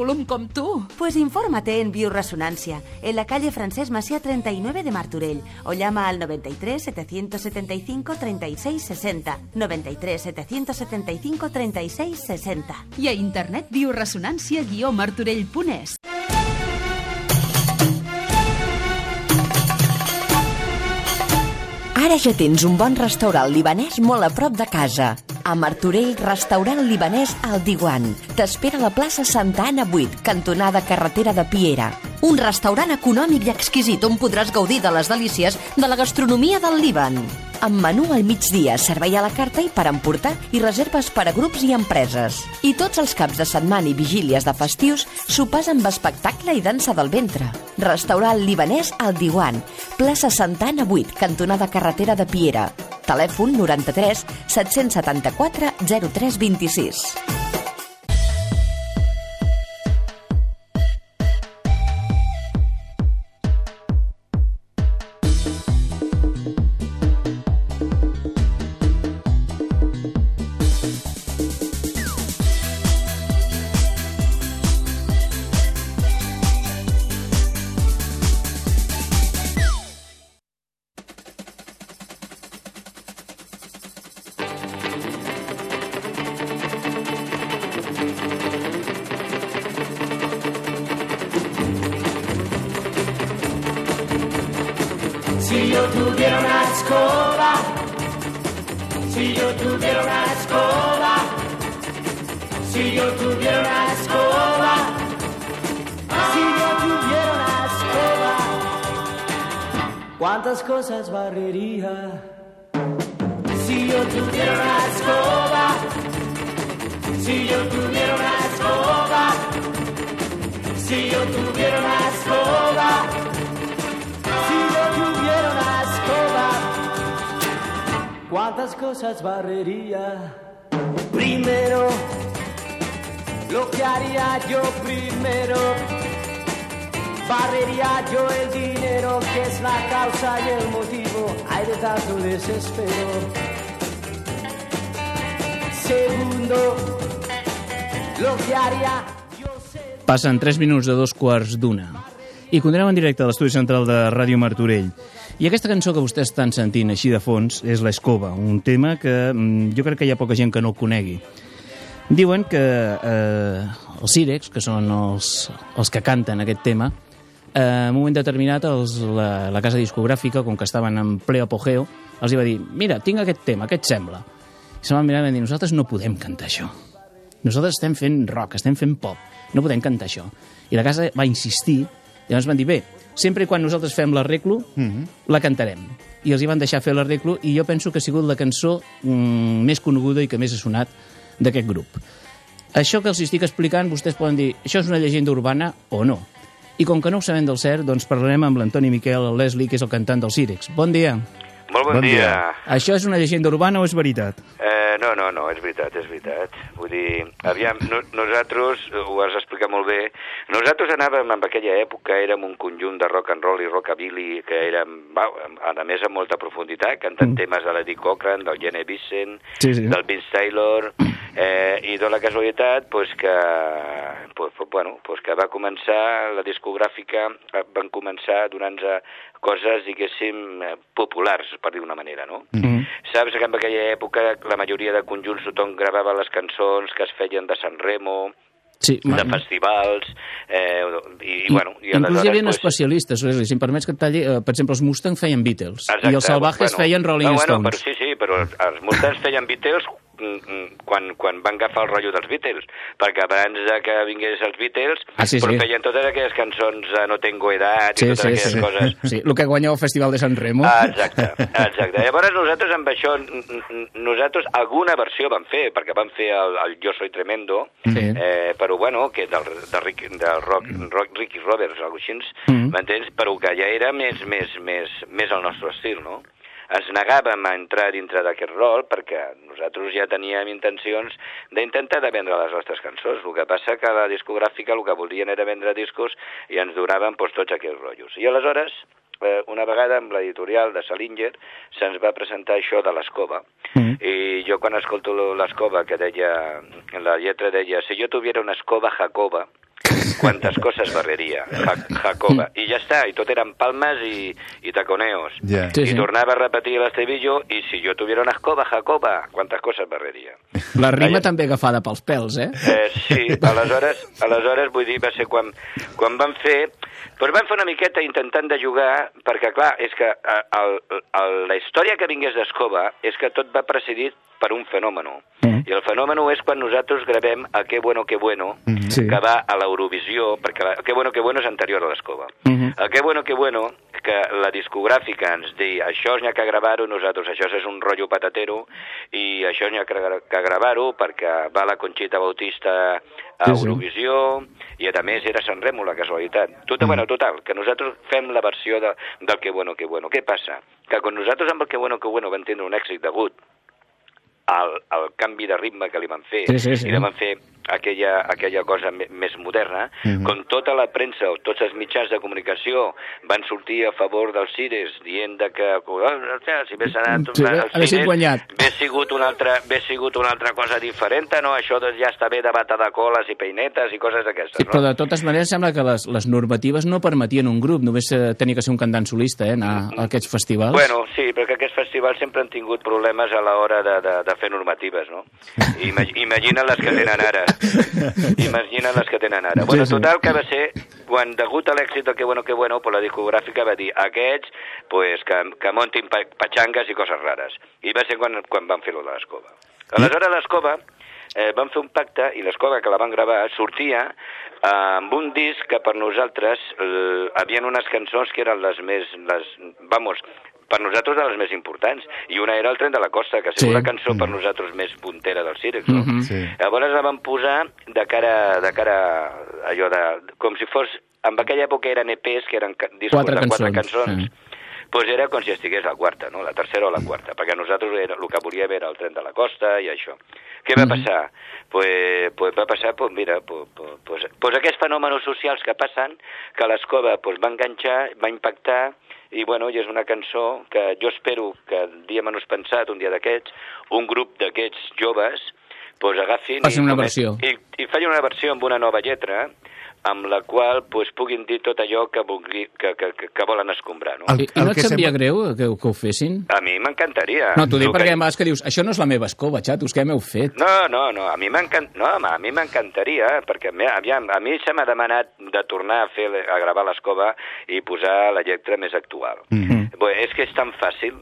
volum com tu. Pues infórmate en Bioresonancia, en la calle Francés Masía 39 de Martorell, o llama al 93 775 36 60. 93 775 36 60. I a internet bioresonància-martorell.es. Ara ja tens un bon restaurant libanès molt a prop de casa. A Martorell, restaurant libanès al Diwan. T'espera a la plaça Santa Anna 8, cantonada carretera de Piera. Un restaurant econòmic i exquisit on podràs gaudir de les delícies de la gastronomia del Líban. Amb menú al migdia, servei a la carta i per emportar i reserves per a grups i empreses. I tots els caps de setmana i vigílies de festius, sopars amb espectacle i dansa del ventre. Restaurant libanès al Diwan, plaça Santa Anna 8, cantonada carretera de Piera. Telèfon 93 774 0326. Si yo tuviera una escoba, si yo tuviera una escoba, si yo tuviera una escoba, si yo tuviera una escoba, ¿cuántas cosas barrería? Si yo tuviera una escoba, si yo tuviera una escoba, si yo tuviera una escoba, ¿cuántas cosas barrería? Primero, lo que haría yo primero, barrería yo el dinero que es la causa y el motivo, hay de tanto desespero. Segundo, lo que haría yo. Passen 3 minuts de dos quarts d'una. I continuem en directe a l'estudi central de Ràdio Martorell. I aquesta cançó que vostès estan sentint així de fons és l'Escova, un tema que mm, jo crec que hi ha poca gent que no conegui. Diuen que eh, els Cirex, que són els, els que canten aquest tema, eh, en un moment determinat els, la, la casa discogràfica, com que estaven en ple apogeo, els va dir, mira, tinc aquest tema, què et sembla? I se van mirar i van dir, nosaltres no podem cantar això. Nosaltres estem fent rock, estem fent pop, no podem cantar això. I la casa va insistir, i llavors van dir, bé, sempre i quan nosaltres fem l'arreglo, la cantarem. I els hi van deixar fer l'arreglo, i jo penso que ha sigut la cançó mm, més coneguda i que més ha sonat d'aquest grup. Això que els estic explicant, vostès poden dir, això és una llegenda urbana o no. I com que no ho sabem del cert, doncs parlarem amb l'Antoni Miquel Leslie, que és el cantant dels Cirex. Bon dia. Molt bon, Bon dia. dia. Això és una llegenda urbana o és veritat? Eh, no, no, no, és veritat, és veritat. Vull dir, aviam, no, nosaltres, ho has explicat molt bé, nosaltres anàvem en aquella època, érem un conjunt de rock and roll i rockabilly que érem, va, a més amb molta profunditat, cantant mm. temes de l'Eddie Cochran, del Gene Vincent, Sí, sí. del Vince Taylor, eh, i de la casualitat pues, que, pues, pues, bueno, pues, que va començar, la discogràfica eh, van començar donant-nos coses, diguéssim, eh, populars, per dir d'una manera, no? Mm. Saps que en aquella època la majoria de conjunts tothom gravava les cançons que es feien de San Remo, Sí, de festivals, eh, i, i, bueno... I Inclús hi havia pues, especialistes, Leslie, si em permets que et talli, eh, per exemple, els Mustang feien Beatles Exacte, i els Salvajes bueno, feien Rolling no, bueno, Stones. Però sí, sí, però els Mustangs feien Beatles quan, quan van agafar el rotllo dels Beatles, perquè abans de que vingués els Beatles, Ah, sí, però sí. feien totes aquelles cançons de No tengo edat i Sí, totes sí, aquelles sí. coses. sí. El que guanyava el Festival de San Remo. Ah, exacte, exacte. Llavors nosaltres amb això, nosaltres alguna versió vam fer, perquè vam fer el, el Jo soy tremendo, Sí. eh, però bueno, que del, del, Rick, del rock, rock Ricky Roberts, alguna cosa així, Mm. m'entens? Però que ja era més, més, més, més el nostre estil, no? Ens negàvem a entrar dintre d'aquest rol perquè nosaltres ja teníem intencions d'intentar de vendre les nostres cançons. El que passa que la discogràfica el que volien era vendre discos i ens donaven doncs, tots aquells rotllos. I aleshores, eh, una vegada amb l'editorial de Salinger se'ns va presentar això de l'escova. Mm. I jo quan escolto l'escova que deia, la lletra deia, si jo tuviera una escova Jacoba, quantes coses barreria, Ja- Jacoba. I ja està, i tot eren palmes i, i taconeos. Ja. Sí, I sí. tornava a repetir l'estribillo, i si jo tuviera una escova Jacoba, quantes coses barreria. La rima Allà- també agafada pels pèls, eh? Eh, sí, aleshores, aleshores vull dir, va ser quan, quan van fer... Doncs van fer una miqueta intentant de jugar, perquè, clar, és que eh, el, el, la història que vingués d'Escova és que tot va precedit per un fenomen. Mm. I el fenomen és quan nosaltres gravem a Qué bueno, qué bueno, Sí. que va a l'Eurovisió, perquè la, Qué bueno, qué bueno és anterior a l'Escova. Mhm. El Qué bueno, qué bueno, que la discogràfica ens di això n'hi ha que gravar-ho, nosaltres això és un rotllo patatero, i això n'hi ha que, que gravar-ho perquè va la Conxita Bautista a Sí, sí. Eurovisió, i a més era San Remo, la casualitat. Tot, bueno, total, que nosaltres fem la versió de, del Que bueno, que bueno. Què passa? Que quan nosaltres amb el Que bueno, que bueno vam tindre un èxit degut al, al canvi de ritme que li van fer Sí, sí, sí. i li van fer aquella, aquella cosa més moderna, Mhm. com tota la premsa o tots els mitjans de comunicació van sortir a favor dels Cires dient de que oh, hòstia, si hagués anat Sí, als Cires, hagués sigut una altra, hagués sigut una altra cosa diferent, no? Això doncs ja està bé de bata de coles i peinetes i coses d'aquestes, Sí, però no? de totes maneres sembla que les, les normatives no permetien un grup, només tenia que ser un cantant solista, eh, anar a aquests festivals. Bueno, sí, perquè aquests festivals sempre han tingut problemes a l'hora de, de, de fer normatives, no? Ima imagina les que tenen ara. Imagina les que tenen ara. Bueno, total que va ser quan degut a l'èxit de Que Bueno, Que Bueno, pues la discogràfica va dir aquests pues, que, que montin pa patxangues i coses rares. I va ser quan, quan van fer lo de l'escova. Aleshores l'escova eh, van fer un pacte i l'escova que la van gravar sortia eh, amb un disc que per nosaltres eh, havien unes cançons que eren les més... Les, vamos, per nosaltres de les més importants. I una era el Tren de la Costa, que ha sigut Sí. la cançó per nosaltres més puntera del Cirex, no? Mhm. Sí. Llavors la van posar de cara, de cara a allò de... Com si fos... En aquella època eren EPs, que eren discos Quatre de quatre cançons, cançons. sí. Pues era com si estigués la quarta, no? la tercera o la quarta, perquè nosaltres era, el que volíem era el tren de la costa i això. Què va passar? Pues, pues va passar, pues mira, pues, pues, pues, pues aquests fenòmenos socials que passen, que l'escova pues, va enganxar, va impactar, i bueno, i és una cançó que jo espero que el dia menys pensat, un dia d'aquests, un grup d'aquests joves pues, agafin Facin i, una versió. i, i facin una versió amb una nova lletra amb la qual pues, puguin dir tot allò que, vulgui, que, que, que, que volen escombrar. No? El- I, i no el et que sembla- greu que, ho- que ho fessin? A mi m'encantaria. No, t'ho dic El perquè que- a vegades que dius això no és la meva escova, xatos, què m'heu fet? No, no, no, a mi m'encant... no, m'encantaria, perquè a mi, aviam, a mi se m'ha demanat de tornar a fer a gravar l'escova i posar la lletra més actual. Mm. -hmm. Bé, és que és tan fàcil,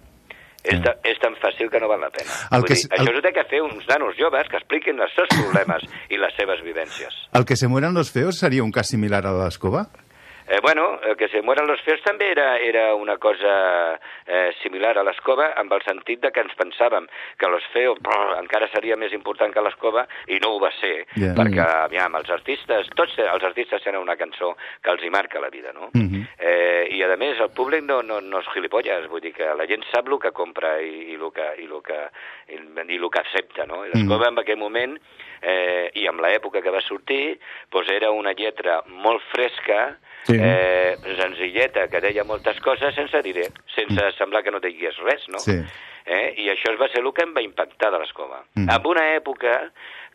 és, ta, és tan fàcil que no val la pena. El Vull que dir, el- Això s'ho té que fer uns nanos joves que expliquin els seus problemes i les seves vivències. El que se mueran los feos seria un cas similar a l'escova? Eh, bueno, el que se mueren los feos també era, era una cosa eh, similar a l'escova, amb el sentit de que ens pensàvem que los feos brr, encara seria més important que l'escova, i no ho va ser, Ja. perquè, aviam, els artistes, tots els artistes tenen una cançó que els hi marca la vida, no? Mhm. eh, I, a més, el públic no, no, no és gilipolles, vull dir que la gent sap el que compra i, i, el, que, i, el, que, i, i el que accepta, no? I l'escova, en aquell moment, eh, i amb l'època que va sortir, doncs era una lletra molt fresca, Sí. eh, senzilleta, que deia moltes coses sense dir sense semblar que no digués res, no? Sí. Eh? I això va ser el que em va impactar de l'escova. Mhm. En una època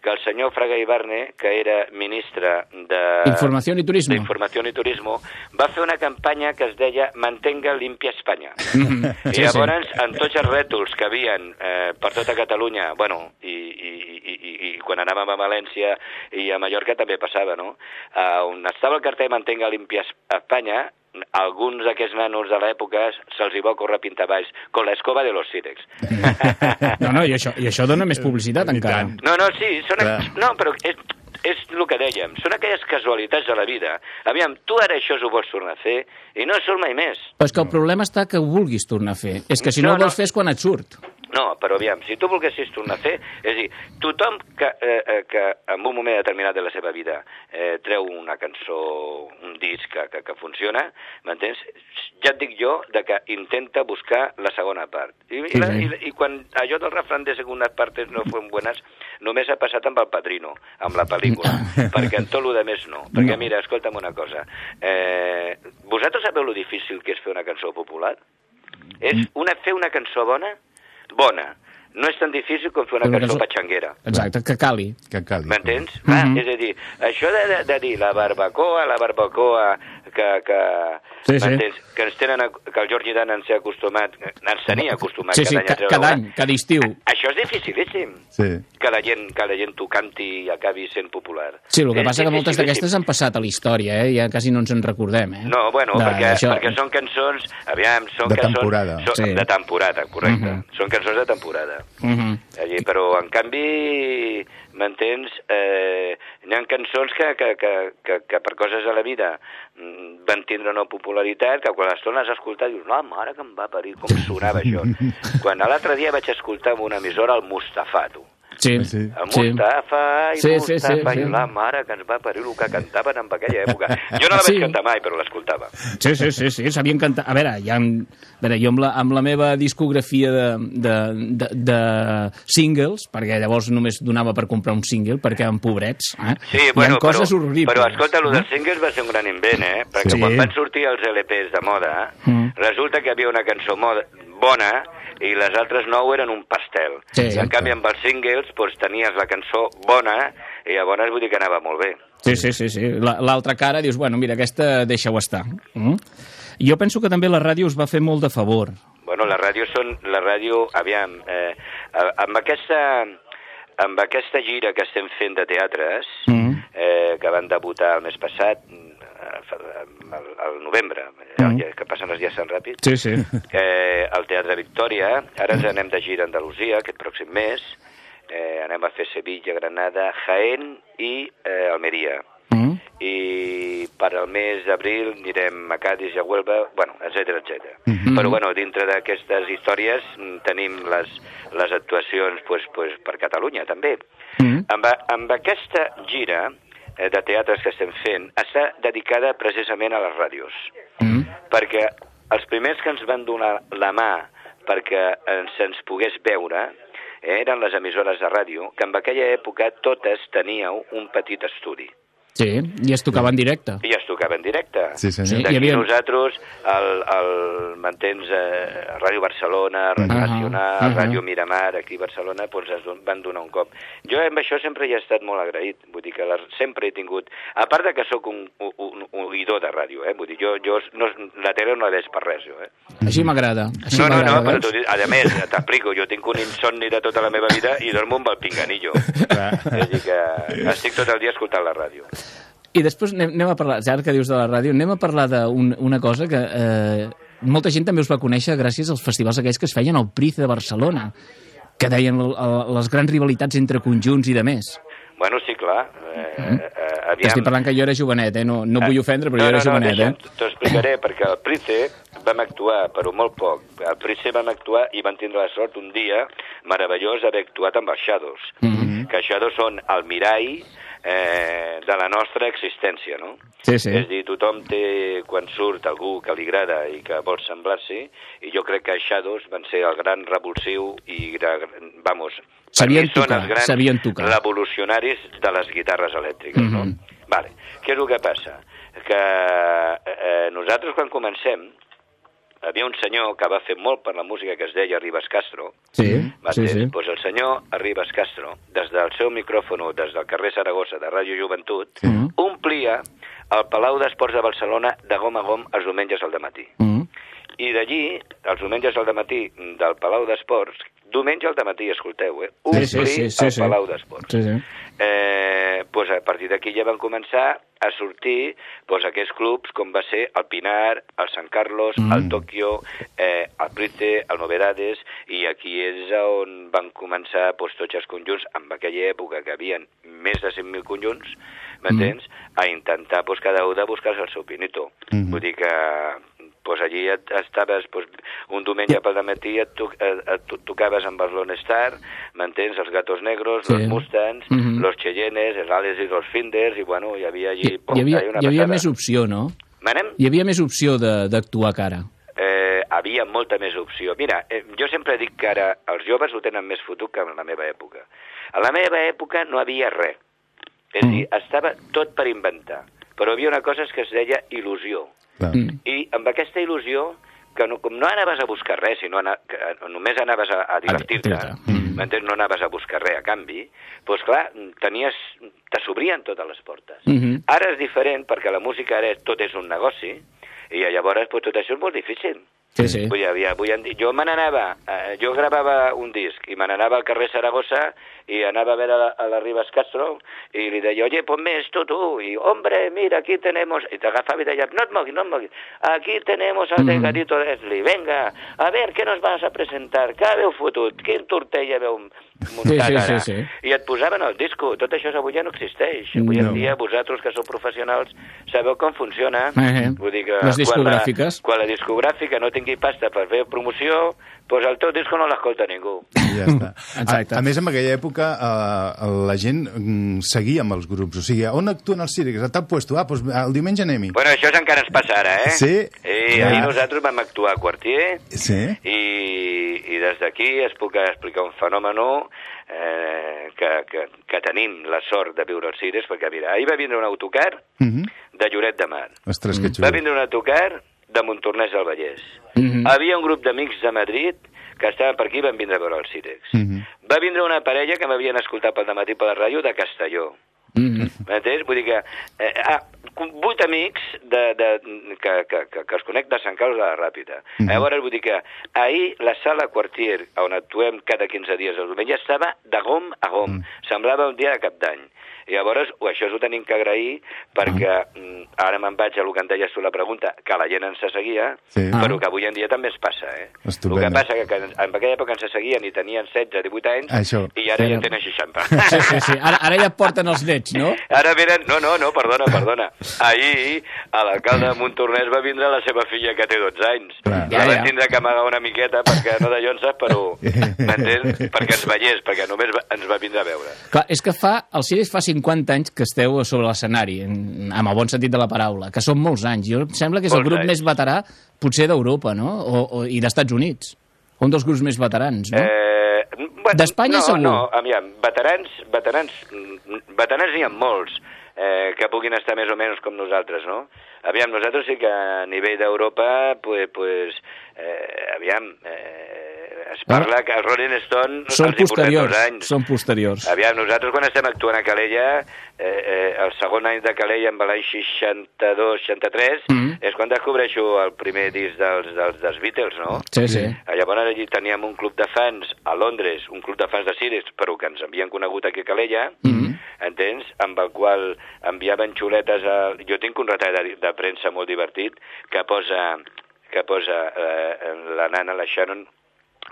que el senyor Fraga Ibarne, que era ministre de... Informació i turisme. D'informació i turismo, va fer una campanya que es deia Mantenga limpia Espanya. Mhm. I Sí, llavors, en tots els rètols que havien eh, per tota Catalunya, bueno, i, i, i, i, i quan anàvem a València i a Mallorca també passava, no? Uh, on estava el cartell Mantenga limpia Es- Espanya, alguns d'aquests nanos de l'època se'ls hi va córrer pintar baix con la escoba de los Cirex. No, no, i això, i això dona més publicitat encara. No, no, sí, són... Clar. No, però és, és el que dèiem, són aquelles casualitats de la vida. Aviam, tu ara això ho vols tornar a fer i no surt mai més. Però és que el problema està que ho vulguis tornar a fer. És que si no, No, ho vols no. fer és quan et surt. No, però aviam, si tu volguessis tornar a fer... És a dir, tothom que, eh, eh, que en un moment determinat de la seva vida eh, treu una cançó, un disc que, que, que funciona, m'entens? Ja et dic jo de que intenta buscar la segona part. I, Sí, la, i, i quan allò del refran de segones partes no fueron buenas, només ha passat amb el Padrino, amb la pel·lícula, perquè en tot el de més no. Perquè No. mira, escolta'm una cosa, eh, vosaltres sabeu lo difícil que és fer una cançó popular? És una, fer una cançó bona? Bona. No és tan difícil com fer una, Una cançó patxanguera. Exacte, que cali. Que calli. M'entens? Mhm. Mm És a dir, això de, de, de dir la barbacoa, la barbacoa, que, que, Sí, sí. m'entens? que ens tenen, a- que el Jordi Dan ens ha acostumat, ens tenia acostumat Sí, sí, cada any cada una. any, cada estiu. Això és dificilíssim, Sí. que la gent, que la gent t'ho canti i acabi sent popular. Sí, el que És passa que moltes d'aquestes han passat a la història, eh? Ja quasi no ens en recordem, eh? No, bueno, De- perquè, d'això. perquè són cançons, aviam, són De cançons... temporada. Són, Sí. De temporada, correcte. Mhm. Són cançons de temporada. Mhm. Allí, però, en canvi, m'entens, eh, hi ha cançons que, que, que, que, que per coses de la vida mm, van tindre una popularitat que quan les tornes a escoltar dius, no, mare que em va parir, com sonava això. quan l'altre dia vaig escoltar en una emissora el Mustafa, tu. Sí, Sí. El sí. Mustafa i Sí, sí, sí, Mustafa sí. i la mare que ens va parir el que cantaven en aquella època. Jo no la Sí. vaig cantar mai, però l'escoltava. Sí, sí, sí, sí, sabien cantar... A veure, ja amb, a veure, jo amb la, amb la meva discografia de, de, de, de singles, perquè llavors només donava per comprar un single, perquè eren pobrets, eh? Sí, Hi bueno, ha coses però, horribles. però escolta, el eh? dels singles va ser un gran invent, eh? Perquè Sí. quan van sortir els LPs de moda, Mm. resulta que hi havia una cançó moda, bona i les altres nou eren un pastel. Sí, en canvi amb els singles doncs, tenies la cançó bona i llavors vull dir que anava molt bé. Sí, sí, sí. sí. La- L'altra cara dius, bueno, mira, aquesta deixa-ho estar. Mm? Jo penso que també la ràdio us va fer molt de favor. Bueno, la ràdio són... La ràdio, aviam, eh, amb aquesta amb aquesta gira que estem fent de teatres, Mm. eh, que van debutar el mes passat, al, al novembre, mm. que passen els dies tan ràpid. Sí, sí. Eh, al Teatre Victòria, ara ens anem de gira a Andalusia, aquest pròxim mes, eh, anem a fer Sevilla, Granada, Jaén i eh, Almeria. Mm. I per al mes d'abril anirem a Cádiz i a Huelva, bueno, etc etc. Mhm. Però bueno, dintre d'aquestes històries mm, tenim les, les actuacions pues, pues, per Catalunya també. Mm. Amb, a- amb aquesta gira eh, de teatres que estem fent està dedicada precisament a les ràdios Mm. perquè els primers que ens van donar la mà perquè ens, se'ns pogués veure eh, eren les emissores de ràdio, que en aquella època totes teníeu un petit estudi. Sí, i es tocava en directe. I es tocava en directe. Sí, senyor. Sí, D'aquí havia- nosaltres, el, el mantens eh, Ràdio Barcelona, Ràdio Ahà, Nacional, ahà. Ràdio Miramar, aquí a Barcelona, doncs es don- van donar un cop. Jo amb això sempre hi he estat molt agraït, vull dir que la, sempre he tingut... A part de que sóc un, un, un, un oïdor de ràdio, eh? vull dir, jo, jo no, la tele no la veig per res, jo, eh? Així m'agrada. Així No, no, no, però dic- a més, t'explico, jo tinc un insomni de tota la meva vida i dormo amb el pinganillo. És a dir, que estic tot el dia escoltant la ràdio. I després anem, anem a parlar, ara que dius de la ràdio, anem a parlar d'una una cosa que eh, molta gent també us va conèixer gràcies als festivals aquells que es feien al Price de Barcelona, que deien el, el, les grans rivalitats entre conjunts i de més. Bueno, sí, clar. Eh, eh, aviam... Estic parlant que jo era jovenet, eh? no, no vull ofendre, però no, jo era no, jovenet. No, eh? T'ho explicaré, perquè al Price vam actuar, però molt poc. Al Price vam actuar i vam tindre la sort un dia meravellós d'haver actuat amb els Shadows, Mm -hmm. que els Shadows són el mirall eh, de la nostra existència, no? Sí, sí. És dir, tothom té, quan surt algú que li agrada i que vol semblar-s'hi, i jo crec que Shadows van ser el gran revulsiu i, vamos, per Sabien mi són tocar, els grans sabien tocar. revolucionaris de les guitarres elèctriques, no? Mhm. Vale. Què és el que passa? Que eh, nosaltres quan comencem havia un senyor que va fer molt per la música que es deia Ribas Castro, Sí, sí, M'entens? sí. Pues el senyor Arribas Castro, des del seu micròfon, des del carrer Saragossa de Ràdio Joventut, Mhm. omplia el Palau d'Esports de Barcelona de gom a gom els diumenges al matí. Mm. I d'allí, els diumenges al matí del Palau d'Esports, diumenge al matí, escolteu, eh? Sí, Omplir sí, sí, sí, el sí. Palau d'Esports. Sí, sí. Eh, pues a partir d'aquí ja van començar a sortir pues, aquests clubs com va ser el Pinar, el San Carlos, Mm. el Tokyo, eh, el Price, el Novedades, i aquí és on van començar pues, tots els conjunts, en aquella època que havien més de 100.000 conjunts, m'entens? A intentar pues, cada un de buscar-se el seu pinito. Mhm. Vull dir que pues, allí et, estaves pues, un diumenge pel matí et, to, et, et to- tocaves amb els Lone Star, m'entens? Els Gatos Negros, Sí. los Mustangs, Mhm. los Cheyennes, els Ales i los Finders, i bueno, hi havia allí... Hi, hi havia, una hi havia passada. més opció, no? Manem? Hi havia més opció de- d'actuar cara. Eh, havia molta més opció. Mira, eh, jo sempre dic que ara els joves ho tenen més fotut que en la meva època. A la meva època no havia res. És a dir, estava tot per inventar. Però hi havia una cosa que es deia il·lusió. Mm. I amb aquesta il·lusió, que no, com no anaves a buscar res, sinó ana, que només anaves a, a divertir-te. Mm. No anaves a buscar res a canvi, doncs clar, tenies, te s'obrien totes les portes. Mhm. Ara és diferent perquè la música ara tot és un negoci i llavors pues, tot això és molt difícil. Sí, sí. Vull havia, en dia, jo me n'anava, eh, jo gravava un disc i me n'anava al carrer Saragossa i anava a veure a la, a la Ribas Castro i li deia, oye, ponme esto tú, y hombre, mira, aquí tenemos, y te y deia, no et moguis, no et moguis, aquí tenemos al delgadito Leslie, venga, a ver, què nos vas a presentar, què haveu fotut, quin tortell haveu muntat Sí, sí, ara? sí, sí. I et posaven el disco, tot això avui ja no existeix, avui No. en dia vosaltres que sou professionals sabeu com funciona, Eh, eh. vull dir que Les discogràfiques. quan la, quan la discogràfica no tingui pasta per fer promoció, doncs el teu disco no l'escolta ningú. I ja està. Exacte. A, a més, en aquella època eh, la gent mm, seguia amb els grups. O sigui, on actuen els círics? A tal puesto. Ah, doncs el diumenge anem-hi. Bueno, això és encara ens passa ara, eh? Sí? I Ja. ahir nosaltres vam actuar a Quartier Sí? i, i des d'aquí es puc explicar un fenomen eh, que, que, que tenim la sort de viure als Cires, perquè mira, ahir va vindre un autocar Mhm. de Lloret de Mar. Ostres, que Va xulo. vindre un autocar de Montornès del Vallès. Mhm. Havia un grup d'amics de Madrid que estaven per aquí i van vindre a veure els Cirex. Mhm. Va vindre una parella que m'havien escoltat pel matí per la ràdio de Castelló. Mm. M'entens? Vull dir que... Eh, ah, vuit amics de, de, que, que, que, que els conec de Sant Carlos de la Ràpita. Mhm. Llavors, vull dir que ahir la sala Quartier, on actuem cada 15 dies el diumenge, estava de gom a gom. Mhm. Semblava un dia de cap d'any. I llavors o això ho tenim que agrair perquè Ah. mm, ara me'n vaig a el que em deies tu la pregunta, que la gent ens seguia, Sí. però Ah. que avui en dia també es passa, eh? Estupendo. El que passa que, que en aquella època ens seguien i tenien 16, 18 anys Això. i ara ja Però- tenen 60. Sí, sí, sí. Ara, ara ja porten els nets, no? Ara venen... No, no, no, perdona, perdona. Ahir a l'alcalde de Montornès va vindre la seva filla que té 12 anys. Clar. Ja, Ja, va ja. tindre que amagar una miqueta perquè no de llonses, però... M'entens? perquè ens veiés, perquè només va, ens va vindre a veure. Clar, és que fa, el Sirius fa 50 anys que esteu sobre l'escenari, en- amb el bon sentit de la paraula, que són molts anys. Jo em sembla que és el grup anys. més veterà, potser d'Europa, no? O, o, I d'Estats Units. Un dels grups més veterans, no? Eh, bueno, D'Espanya, no, segur. No, aviam, veterans, veterans, veterans n'hi ha molts eh, que puguin estar més o menys com nosaltres, no? Aviam, nosaltres sí que a nivell d'Europa, pues, pues eh, aviam, eh, es parla que el Rolling Stone són els posteriors, anys. són posteriors. Aviam, nosaltres quan estem actuant a Calella, eh, eh, el segon any de Calella, amb l'any 62-63, Mhm. és quan descobreixo el primer disc dels, dels, dels Beatles, no? Sí, sí. Eh, Llavors allí teníem un club de fans a Londres, un club de fans de Sirius, però que ens havien conegut aquí a Calella, Mhm. entens? Amb el qual enviaven xuletes a... Jo tinc un retall de, de premsa molt divertit que posa, que posa eh, la nana, la Shannon,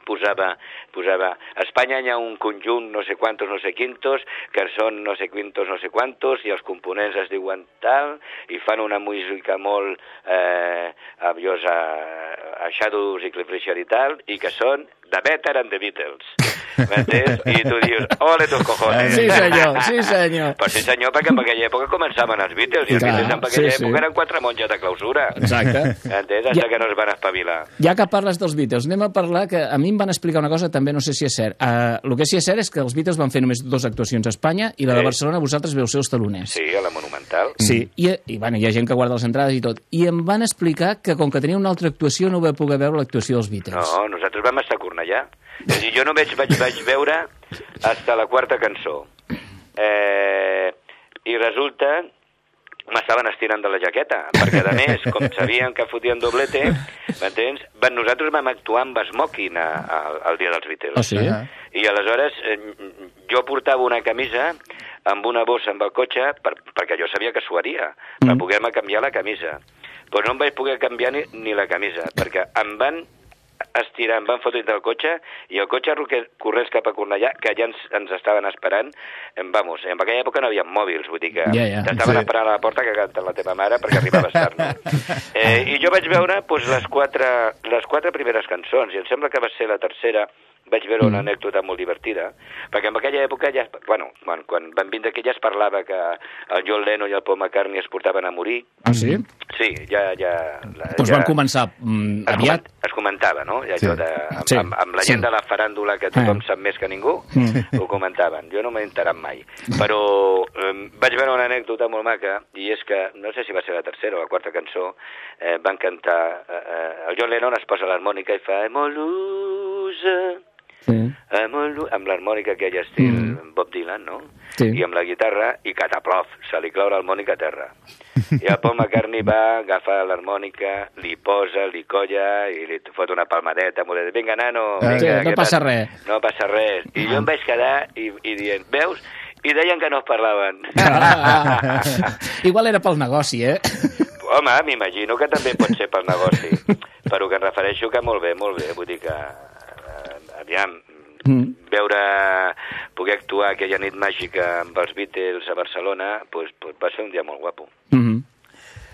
posava, posava Espanya hi ha un conjunt no sé quantos, no sé quintos, que són no sé quintos, no sé quantos, i els components es diuen tal, i fan una música molt eh, aviós a, a Shadows i Cliff Richard i tal, i que són The Better and the Beatles. M'entens? I tu dius, ole tus cojones. Sí, senyor, sí, senyor. Però sí, senyor, perquè en aquella època començaven els Beatles, i els Clar, Beatles en aquella sí, sí. època eren quatre monges de clausura. Exacte. Entens? Hasta Ja- que no es van espavilar. Ja que parles dels Beatles, anem a parlar que a mi em van explicar una cosa, també no sé si és cert. Uh, el que sí és cert és que els Beatles van fer només dues actuacions a Espanya i la de Sí. Barcelona vosaltres veu ser els taloners. Sí, a la Monumental. Sí, i, i bueno, hi ha gent que guarda les entrades i tot. I em van explicar que com que tenia una altra actuació no vau poder veure l'actuació dels Beatles. No, nosaltres vam estar a Cornellà. És a dir, jo només vaig, vaig veure hasta la quarta cançó. Eh, I resulta m'estaven estirant de la jaqueta, perquè a més, com sabien que fotien doblete, m'entens? Nosaltres vam actuar amb smoking a, a, al dia dels Beatles. Ah, sí? Ahà. I aleshores eh, jo portava una camisa amb una bossa amb el cotxe per, perquè jo sabia que suaria, per Mm. poder-me canviar la camisa. Però no em vaig poder canviar ni, ni la camisa, perquè em van estirar, em van fotre del cotxe i el cotxe corrés cap a Cornellà, que ja ens, ens estaven esperant. Em, vamos, en aquella època no hi havia mòbils, vull dir que Ja, ja. t'estaven Sí. esperant a la porta que canta la teva mare perquè arribaves tard. No? Eh, I jo vaig veure doncs, les, quatre, les quatre primeres cançons, i em sembla que va ser la tercera, vaig veure una anècdota molt divertida, perquè en aquella època ja, bueno, quan, quan van vindre aquí ja es parlava que el John Lennon i el Paul McCartney es portaven a morir. Ah, sí? Sí, ja... ja la- Doncs ja, van començar mm, aviat. es comentava, no? Ja Sí. sí. de, amb, Sí. amb, amb la Sí. gent de la faràndula que tothom Ah. sap més que ningú, Mm. ho comentaven. Jo no m'he enterat mai. Però eh, vaig veure una anècdota molt maca, i és que, no sé si va ser la tercera o la quarta cançó, eh, van cantar... Eh, eh, el John Lennon es posa l'harmònica i fa I'm all loser, Sí. All lo-" amb l'harmònica aquell estil Mm. Bob Dylan, no? Sí. I amb la guitarra, i cataplof, se li clau l'harmònica a terra. I el Paul McCartney va agafar l'harmònica, li posa, li colla i li fot una palmadeta, molt de, vinga, nano, Ah. vinga. Sí, no passa tal?" res. No passa res. I jo em vaig quedar i, i dient, veus? I deien que no es parlaven. Igual era pel negoci, eh? Home, m'imagino que també pot ser pel negoci. Però que em refereixo que molt bé, molt bé. Vull dir que, eh, aviam, Mm. veure, poder actuar aquella nit màgica amb els Beatles a Barcelona, pues, pues va ser un dia molt guapo. Mm -hmm.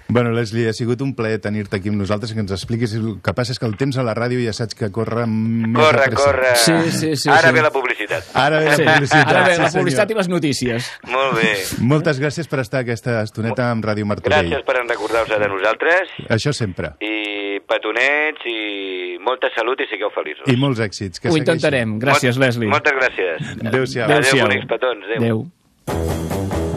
Bueno, Leslie, ha sigut un plaer tenir-te aquí amb nosaltres i que ens expliquis. El que passa és que el temps a la ràdio ja saps que corre més Corre, corre. Sí, sí, sí, Ara sí. ve la publicitat. Ara ve la Sí. publicitat. Ara bé, sí, la publicitat i les notícies. Molt bé. Moltes gràcies per estar aquesta estoneta amb Ràdio Martorell. Gràcies per recordar-vos de nosaltres Això sempre. i petonets i molta salut i sigueu feliços. I molts èxits. Que Ho segueixi. intentarem. Gràcies, Molt- Leslie. Moltes gràcies. Adéu-siau. Adéu, Adéu-siau. bonics petons. Adéu. Adéu.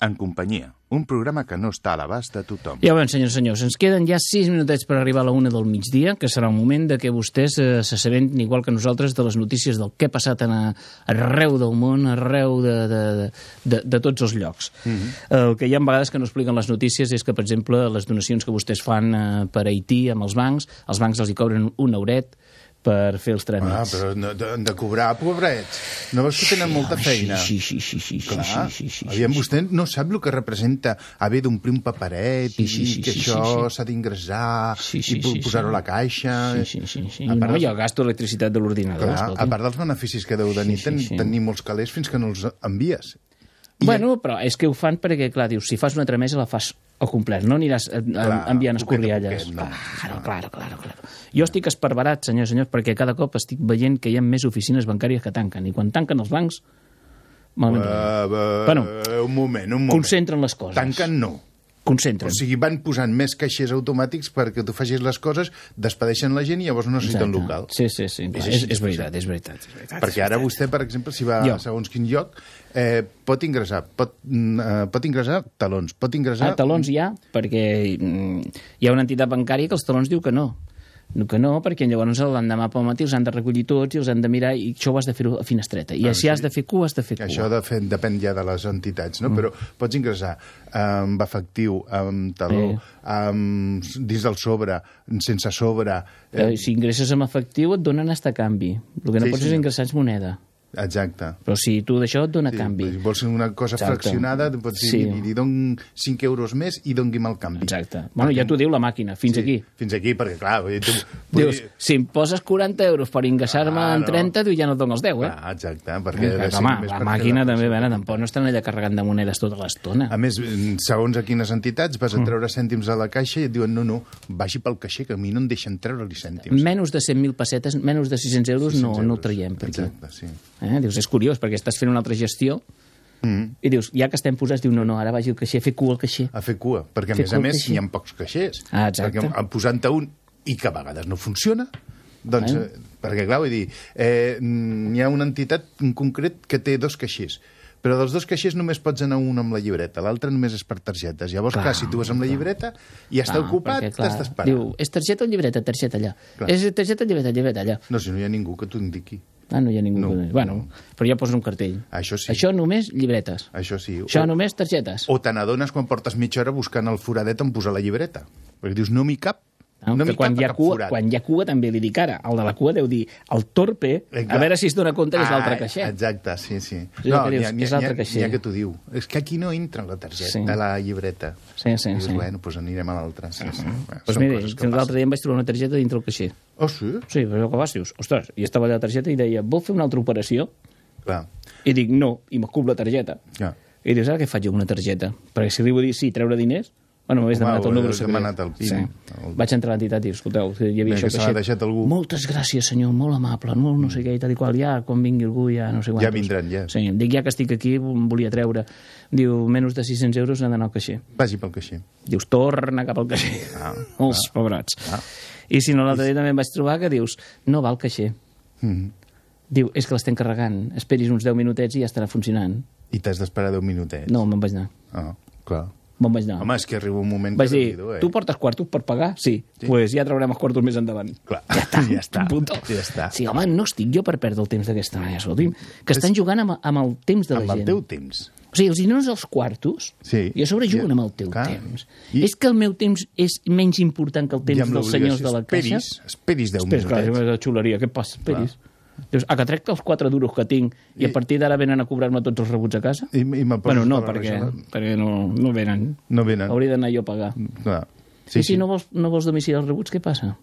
En companyia, un programa que no està a l'abast de tothom. Ja bé, senyors i senyors, ens queden ja sis minutets per arribar a la una del migdia, que serà el moment de que vostès eh, s'assabenten, igual que nosaltres, de les notícies del que ha passat en, a- arreu del món, arreu de, de, de, de, de tots els llocs. Mm -hmm. El que hi ha vegades que no expliquen les notícies és que, per exemple, les donacions que vostès fan eh, per Haití amb els bancs, els bancs els hi cobren un euret per fer els Ah, tràmits. però no, de, de cobrar, pobrets. No veus que tenen molta feina? Sí, sí, sí, sí, sí, Clar, sí, sí, sí, aviam, sí, vostè no sap el que representa haver d'omplir un paperet Sí, sí, sí, i que sí, això sí, s'ha d'ingressar Sí, sí, i po- sí, posar-ho sí. a la caixa. Sí, sí, sí, sí. A part, No, dels- jo gasto electricitat de l'ordinador, clar, escolti. a part dels beneficis que deu tenir, Sí, sí, sí. tenir molts calés fins que no els envies. I Bueno, però és que ho fan perquè, clar, dius, si fas una tramesa la fas al complet, no aniràs eh, Clar, enviant escorrialles. no. Claro, claro, claro, claro. Jo estic esperbarat, senyors i senyors, perquè cada cop estic veient que hi ha més oficines bancàries que tanquen, i quan tanquen els bancs, malament. Uh, uh, Bueno, un moment, un moment. concentren les coses. Tanquen no. Concentren. O sigui, van posant més caixers automàtics perquè tu facis les coses, despedeixen la gent i llavors no necessiten Exacte. local. Sí, sí, sí. És, és, és veritat, és veritat. És veritat Perquè ara vostè, per exemple, si va Jo. a segons quin lloc, eh, pot ingressar, pot, mm, eh, pot ingressar talons, pot ingressar... Ah, talons hi ha, perquè mm, hi ha una entitat bancària que els talons diu que no. No, que no, perquè llavors l'endemà pel matí els han de recollir tots i els han de mirar i això ho has de fer a finestreta. I Ah, si sí. has de fer cua, has de fer cua. Això de fet, depèn ja de les entitats, no? Mm. Però pots ingressar amb efectiu, amb taló, Sí. amb, dins del sobre, sense sobre... Eh, si ingresses amb efectiu et donen hasta canvi. El que no Sí, pots senyor. és ingressar és moneda. Exacte. Però si tu d'això et dona Sí, canvi. Si vols una cosa Exacte. fraccionada, pots dir, Sí. li don 5 euros més i doni'm el canvi. Exacte. Bueno, ja t'ho diu la màquina, fins sí, aquí. Fins aquí, perquè, clar, tu... Dius, si em poses 40 euros per ingressar-me Claro. en 30, diu, ja no et dono els 10, eh? Ah, exacte, perquè... Perquè, ser home, la màquina també, bueno, tampoc no estan allà carregant de monedes tota l'estona. A més, segons a quines entitats, vas Mm. a treure cèntims a la caixa i et diuen no, no, vagi pel caixer, que a mi no em deixen treure-li cèntims. Menys de 100.000 pessetes, menys de 600 euros, 600 no, no ho euros. traiem per aquí. Exacte, sí. Eh? Dius, és curiós, perquè estàs fent una altra gestió Mm. i dius, ja que estem posats, diu, no, no, ara vagi al caixer, fer cua al caixer. A fer cua, perquè a Fer més a més caixer. hi ha pocs caixers. Ah, exacte. Perquè posant-te un i que a vegades no funciona, doncs, Eh? eh? perquè clar, vull dir, eh, hi ha una entitat en concret que té dos caixers, però dels dos caixers només pots anar un amb la llibreta, l'altre només és per targetes. Llavors, clar, Clar, si tu vas amb la llibreta i està Ah, ocupat, clar, t'has d'esperar. Diu, és targeta o llibreta? Targeta allà. Clar. És targeta o llibreta? Llibreta allà. No, si no hi ha ningú que t'ho indiqui. Ah, no hi ha ningú. No, que... Bueno, però ja posen un cartell. Això sí. Això només llibretes. Això sí. Això o, només targetes. o te n'adones quan portes mitja hora buscant el foradet on posar la llibreta. Perquè dius, no m'hi cap. No, no que quan hi, ha cua, forat. quan hi ha cua també li dic ara. El de la cua deu dir el torpe, Eh, a veure si es dona compte que és l'altre Ah, caixer. Exacte, sí, sí. Sí, el que dius, ha, és l'altre n'hi ha- caixer. n'hi ha que t'ho diu. És que aquí no entra la targeta, Sí. sí. la llibreta. Sí, sí, I dius, sí. bueno, doncs anirem a l'altra. Sí, sí. Bueno, Doncs són mira, que l'altre dia em vaig trobar una targeta dintre el caixer. Oh, sí? Sí, però què vas? Dius, ostres, i estava allà la targeta i deia, vol fer una altra operació? Clar, I dic, no, i m'escup la targeta. ja. I dius, ara què faig jo amb una targeta? Perquè si li vull dir sí, treure diners, bueno, Home, demanat el número secret. demanat el PIN. Sí. El- Vaig entrar a l'entitat i escolteu, hi havia Bé, això que caixer. deixat algú. Moltes gràcies, senyor, molt amable, molt no sé què i tal i qual. Ja, quan vingui algú, ja no sé quantos. vindran, ja. Sí, dic, ja que estic aquí, em volia treure. Diu, menys de 600 euros n'ha d'anar al caixer. Vagi pel caixer. Dius, torna cap al caixer. Ah, Els pobrats. Ah. I si no, l'altre dia també em vaig trobar que dius, no va al caixer. Mm -hmm. Diu, és que l'estem carregant, esperis uns 10 minutets i ja estarà funcionant. I t'has d'esperar 10 minutets. No, me'n vaig anar. Ah, clar. Me'n vaig anar. Home, és que arriba un moment vaig que... dir, eh? tu portes quartos per pagar? Sí. Doncs Sí. pues ja traurem els quartos més endavant. Clar, Ja està, ja està. Punto. Ja està. Sí, home, no estic jo per perdre el temps d'aquesta manera, escolti'm. Que estan jugant amb, amb el temps de la Amb el gent. teu temps. O sigui, els dones els quartos Sí. i a sobre juguen amb el teu clar. temps. I- És que el meu temps és menys important que el temps amb dels senyors de la caixa? Esperis, esperis 10 Esperes, clar, minutets. és de xuleria, què passa? Esperis. Dius, a que trec els quatre duros que tinc i, I- a partir d'ara venen a cobrar-me tots els rebuts a casa? I, i bueno, no, perquè, perquè no, no venen. No venen. Hauria d'anar jo a pagar. Clar. Sí, I si no vols, no vols domiciliar els rebuts, què passa?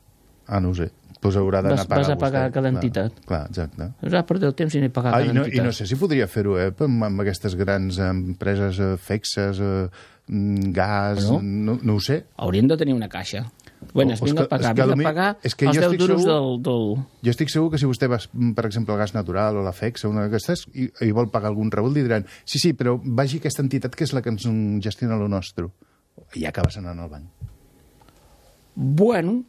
Ah, no ho sé. Pues haurà d'anar Vas- a pagar vas a pagar vostè. a cada Clar, entitat. Clar, exacte. Doncs has perdut el temps i no he pagat Ah, cada i, no, entitat. I no sé si podria fer-ho, eh, amb, amb aquestes grans empreses eh, fexes, eh, mm, gas, Bueno. no, no ho sé. Haurien de tenir una caixa. Bueno, es que- a pagar, potser- a pagar és que els jo 10 estic duros segur- del, del... Jo estic segur que si vostè va, per exemple, al gas natural o la FEX o una d'aquestes i, i vol pagar algun rebut, li diran sí, sí, però vagi a aquesta entitat que és la que ens gestiona lo nostre. I ja acabes anant al banc. Bueno,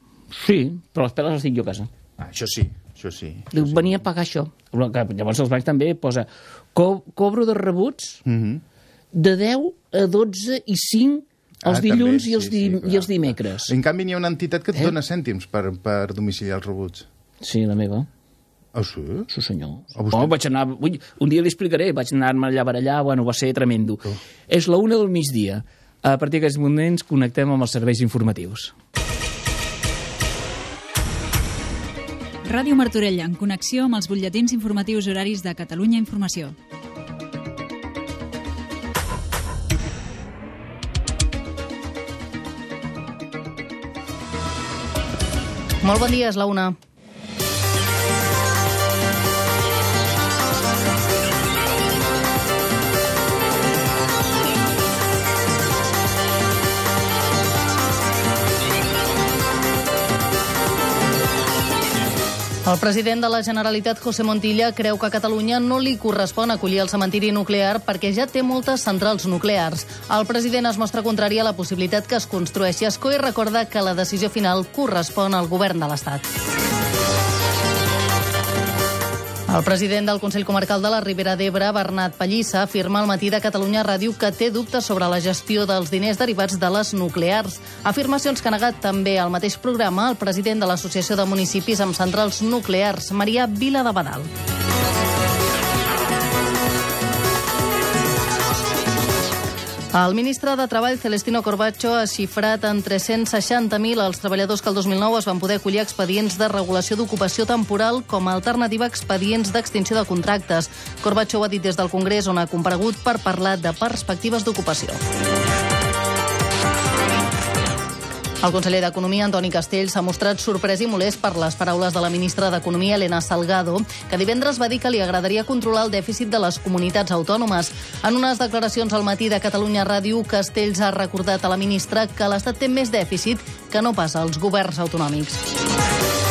sí, però les peles les tinc jo a casa. Ah, això sí, això sí. Diu, venia a pagar això. Llavors els bancs també posa co cobro de rebuts Mm -hmm. de 10 a 12 i 5 els Ah, dilluns també, i, els sí, di sí, clar, i els dimecres. En canvi, n'hi ha una entitat que et Eh? dona cèntims per, per domiciliar els rebuts. Sí, la meva. Ah, sí? Sí, senyor. A vostè? Oh, vaig anar... Ui, un dia li explicaré, vaig anar-me allà per allà, bueno, va ser tremendo. Oh. És la una del migdia. A partir d'aquests moments connectem amb els serveis informatius. Ràdio Martorella, en connexió amb els butlletins informatius horaris de Catalunya Informació. Molt bon dia, és la una. El president de la Generalitat, José Montilla, creu que a Catalunya no li correspon acollir el cementiri nuclear perquè ja té moltes centrals nuclears. El president es mostra contrari a la possibilitat que es construeixi Escó i recorda que la decisió final correspon al govern de l'Estat. El president del Consell Comarcal de la Ribera d'Ebre, Bernat Pallissa, afirma al matí de Catalunya Ràdio que té dubtes sobre la gestió dels diners derivats de les nuclears. Afirmacions que ha negat també al mateix programa el president de l'Associació de Municipis amb Centrals Nuclears, Maria Vila de Badal. El ministre de Treball, Celestino Corbacho, ha xifrat en 360.000 els treballadors que el 2009 es van poder acollir expedients de regulació d'ocupació temporal com a alternativa a expedients d'extinció de contractes. Corbacho ho ha dit des del Congrés, on ha comparegut per parlar de perspectives d'ocupació. El conseller d'Economia, Antoni Castell, s'ha mostrat sorprès i molest per les paraules de la ministra d'Economia, Elena Salgado, que divendres va dir que li agradaria controlar el dèficit de les comunitats autònomes. En unes declaracions al matí de Catalunya Ràdio, Castells ha recordat a la ministra que l'Estat té més dèficit que no pas els governs autonòmics.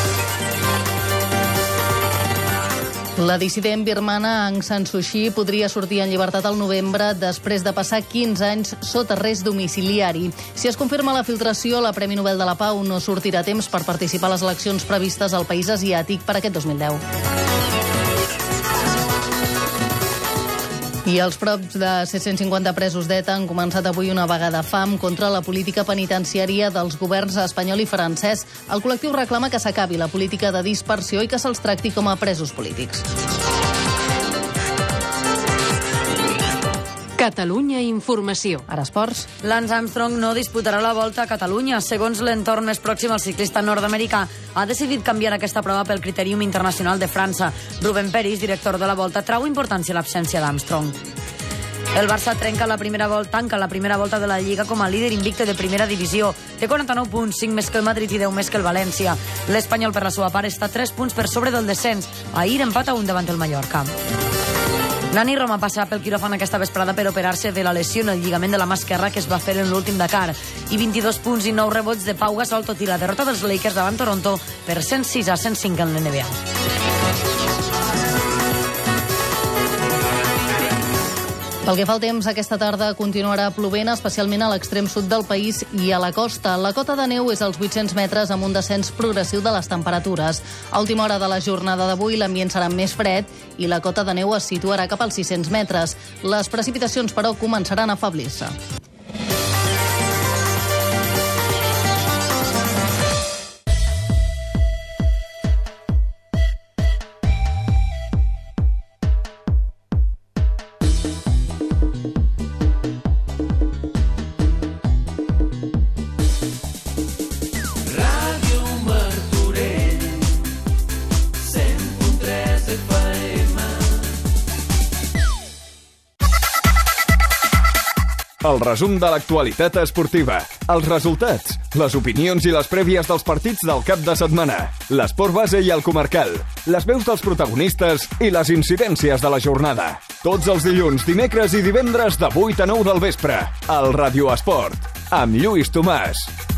La dissident birmana Aung San Suu Kyi podria sortir en llibertat al novembre després de passar 15 anys sota arrest domiciliari. Si es confirma la filtració, la Premi Nobel de la Pau no sortirà temps per participar a les eleccions previstes al país asiàtic per aquest 2010. I els prop de 750 presos d'ETA han començat avui una vaga de fam contra la política penitenciària dels governs espanyol i francès. El col·lectiu reclama que s'acabi la política de dispersió i que se'ls tracti com a presos polítics. Catalunya Informació. Ara esports. Lance Armstrong no disputarà la volta a Catalunya. Segons l'entorn més pròxim, el ciclista nord-americà ha decidit canviar aquesta prova pel Critèrium Internacional de França. Ruben Peris, director de la volta, trau importància a l'absència d'Armstrong. El Barça trenca la primera volta, tanca la primera volta de la Lliga com a líder invicte de primera divisió. Té 49 punts, 5 més que el Madrid i 10 més que el València. L'Espanyol, per la seva part, està 3 punts per sobre del descens. Ahir empata un davant el Mallorca. Nani Roma passa pel quiròfan aquesta vesprada per operar-se de la lesió en el lligament de la mà esquerra que es va fer en l'últim Dakar. I 22 punts i 9 rebots de Pau Gasol, tot i la derrota dels Lakers davant Toronto per 106 a 105 en l'NBA. Pel que fa al temps, aquesta tarda continuarà plovent, especialment a l'extrem sud del país i a la costa. La cota de neu és als 800 metres amb un descens progressiu de les temperatures. A última hora de la jornada d'avui l'ambient serà més fred i la cota de neu es situarà cap als 600 metres. Les precipitacions, però, començaran a afablir-se. Resum de l'actualitat esportiva, els resultats, les opinions i les prèvies dels partits del cap de setmana, l'esport base i el comarcal, les veus dels protagonistes i les incidències de la jornada. Tots els dilluns, dimecres i divendres de 8 a 9 del vespre, al Radio Esport, amb Lluís Tomàs.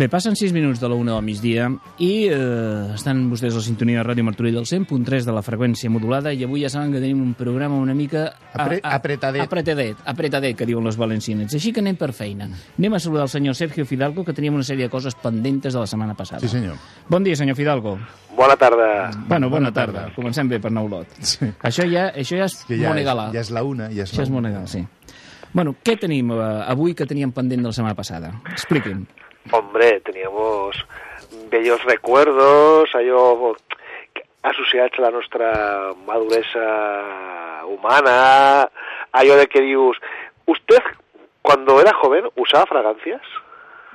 Bé, passen 6 minuts de la 1 del migdia i eh, estan vostès a la sintonia de Ràdio Martorell del 100.3 de la freqüència modulada i avui ja saben que tenim un programa una mica... Apre- apretadet. Apretadet, apretadet, que diuen les valencianes. Així que anem per feina. Anem a saludar el senyor Sergio Fidalgo, que teníem una sèrie de coses pendentes de la setmana passada. Sí, senyor. Bon dia, senyor Fidalgo. Bona tarda. Bueno, bona, Bona tarda. tarda. Comencem bé per nou lot. Sí. Això ja, això ja és Que ja, és, monegalà. ja és la una, ja és Això la és una. monegal, sí. Bueno, què tenim eh, avui que teníem pendent de la setmana passada? Expliqui'm. Hombre, teníamos bellos recuerdos, allò associats a la nostra maduresa humana, allò de que dius, ¿usted cuando era joven usaba fragancias?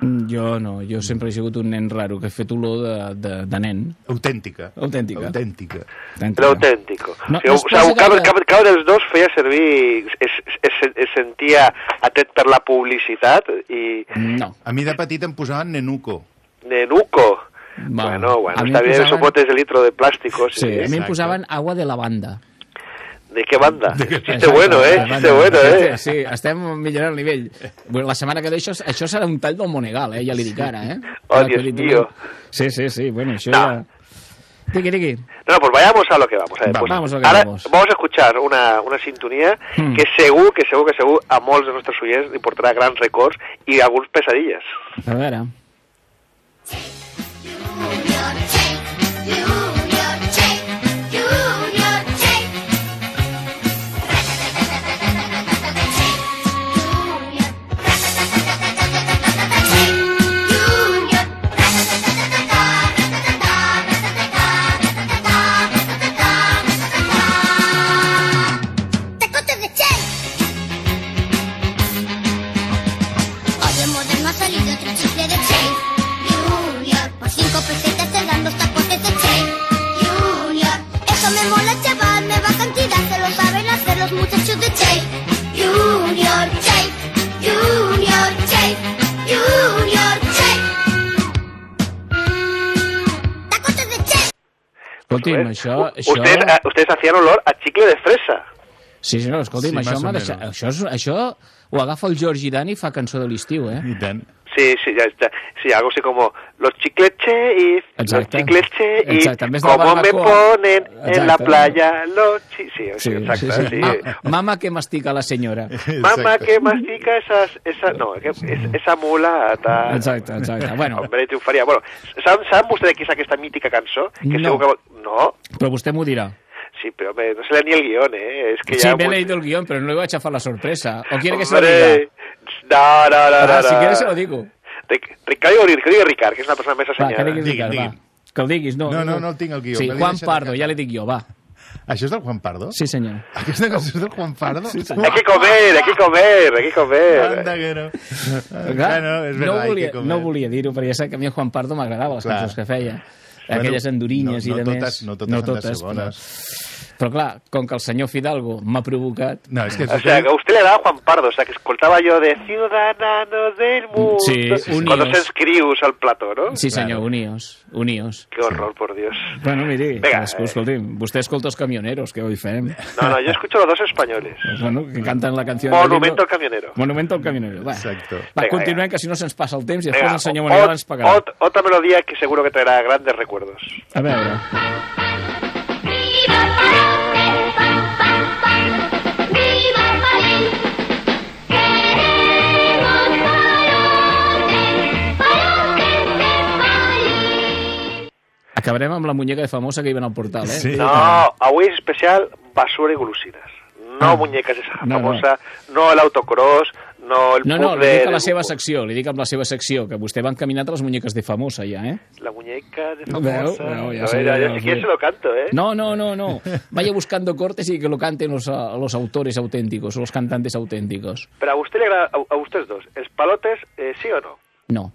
Mm, Jo no, jo sempre he sigut un nen raro que he fet olor de, de, de nen. Autèntica. Autèntica. Autèntica. Lo auténtico. No, o, no o es sea, posa cada, cada, cada dels dos feia servir, es, es, es sentia atet per la publicitat i No. A mi de petit em posaven nenuco. nenuco. Va. Bueno, bueno, está em bien posaven- esos botes de litro de plástico. Sí. Sí, a mi em posaven agua de lavanda. ¿De qué banda? Chiste Exacte, bueno, eh? Chiste bueno, eh? Sí, estem millorant el nivell. Bueno, la setmana que ve això, això serà un tall del Monegal, eh? Ja li dic ara, eh? Oh, que Dios mío. Sí, sí, sí, bueno, això No. ja... Digui, digui. No, pues vayamos a lo que vamos. A ver, Va, pues vamos a lo que ahora vamos. a escuchar una, una sintonía Hmm. que segur, que segur, que segur a molts de nostres oients li portarà grans records i alguns pesadilles. A veure... Junior. Escolti'm, ¿eh? això- això- Ustedes, ah, ustedes hacían olor a chicle de fresa. Sí, sí, no, escolti'm, Sí, això, más o m'ha deixat, menos. això, és, això ho agafa el George Dani i fa cançó de l'estiu, eh? I tant. Sí, sí, ya está. Sí, algo así como los chicles cheif, los Exacte. chicles cheif, Exacte, en vez de como me ponen en la Exacte. playa los chi... Sí, sí, exacto, sí. Ma- mama que mastica la senyora. Mamá que mastica esas, esa, no, que, es, esa mulata. Exacte, exacte. Bueno, Hombre, triunfaria. Bueno, ¿saben, ¿saben ustedes qué es aquesta mítica cançó? Que No. que... No, però vostè m'ho dirà. sí, pero hombre, no se lee ni el guión, ¿eh? Es que Sí, ya... me he muy- leído el guión, pero no le voy a chafar la sorpresa. ¿O quiere que se lo Hombre, diga? No, no, no, Ah, no, si no. quieres se lo digo. Ric- Ricardo, que digui Ricard, que és una persona més Va, assenyada. que diguis, Ricard, va. Que el diguis, no. No, no, no el tinc al guió, Sí, Juan Pardo, ja li dic jo, va. Això és del Juan Pardo? Sí, senyor. Aquesta cançó és del Juan Pardo? Sí, Hay que comer, hay que comer, hay que comer. Anda que no. Clar, Bueno, és no, verdad, hay volia, que comer. no volia dir-ho, perquè ja sap que a mi el Juan Pardo m'agradava les Clar. cançons que feia. Bueno, Aquelles endurinyes no- no i de totes- més. no totes han de ser bones. Però, però clar, com que el senyor Fidalgo m'ha provocat... No, és que O sea, que a usted le daba Juan Pardo, o sea, que escoltaba yo de Ciudadanos del Mundo. Sí, Cuando se escrius al plató, ¿no? Sí, senyor, uníos, uníos. Qué horror, por Dios. Bueno, miri, Venga, escu- escolti'm, vostè escolta els camioneros, que hoy fem. No, no, yo escucho los dos españoles. Pues bueno, que canten la canció... Monumento al camionero. Monumento al camionero. Va, Exacto. va Venga, continuem, que si no se'ns passa el temps i després Venga, el senyor ot- Manel ens pagarà. ot- otra melodía que seguro que traerá grandes recuerdos. A veure. Acabarem amb la muñeca de famosa que hi va al portal, eh? No, avui és especial basura i golosines. No Ah. muñecas esa No, no. famosa, no, el autocross, no el No, no, li dic a la seva secció, li dic amb la seva secció, que vostè va encaminat a les muñeques de famosa ja, eh? La muñeca de Veu? famosa. Veu, ja A ver, ja ya, si quieres se lo canto, ¿eh? No, no, no, no. Vaya buscando cortes y que lo canten los, ah, los autores auténticos, los cantantes auténticos. Pero a usted le agrada, a, a ustedes dos, ¿els palotes eh, sí o no? No.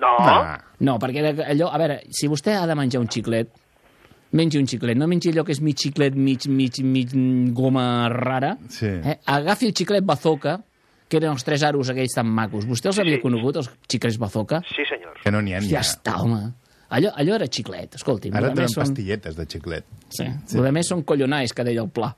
No. No, perquè allò... A veure, si vostè ha de menjar un xiclet, mengi un xiclet. No mengi allò que és mig xiclet, mig, mig, mig goma rara. Sí. Eh? Agafi el xiclet bazooka, que eren els tres aros aquells tan macos. Vostè els havia conegut, els xiclets bazooka? Sí, senyor. Que no n'hi ha ni Ja està, home. Allò, allò era xiclet, escolti'm. Ara tenen són- pastilletes de xiclet. Sí. sí. De més són collonais, que deia el pla.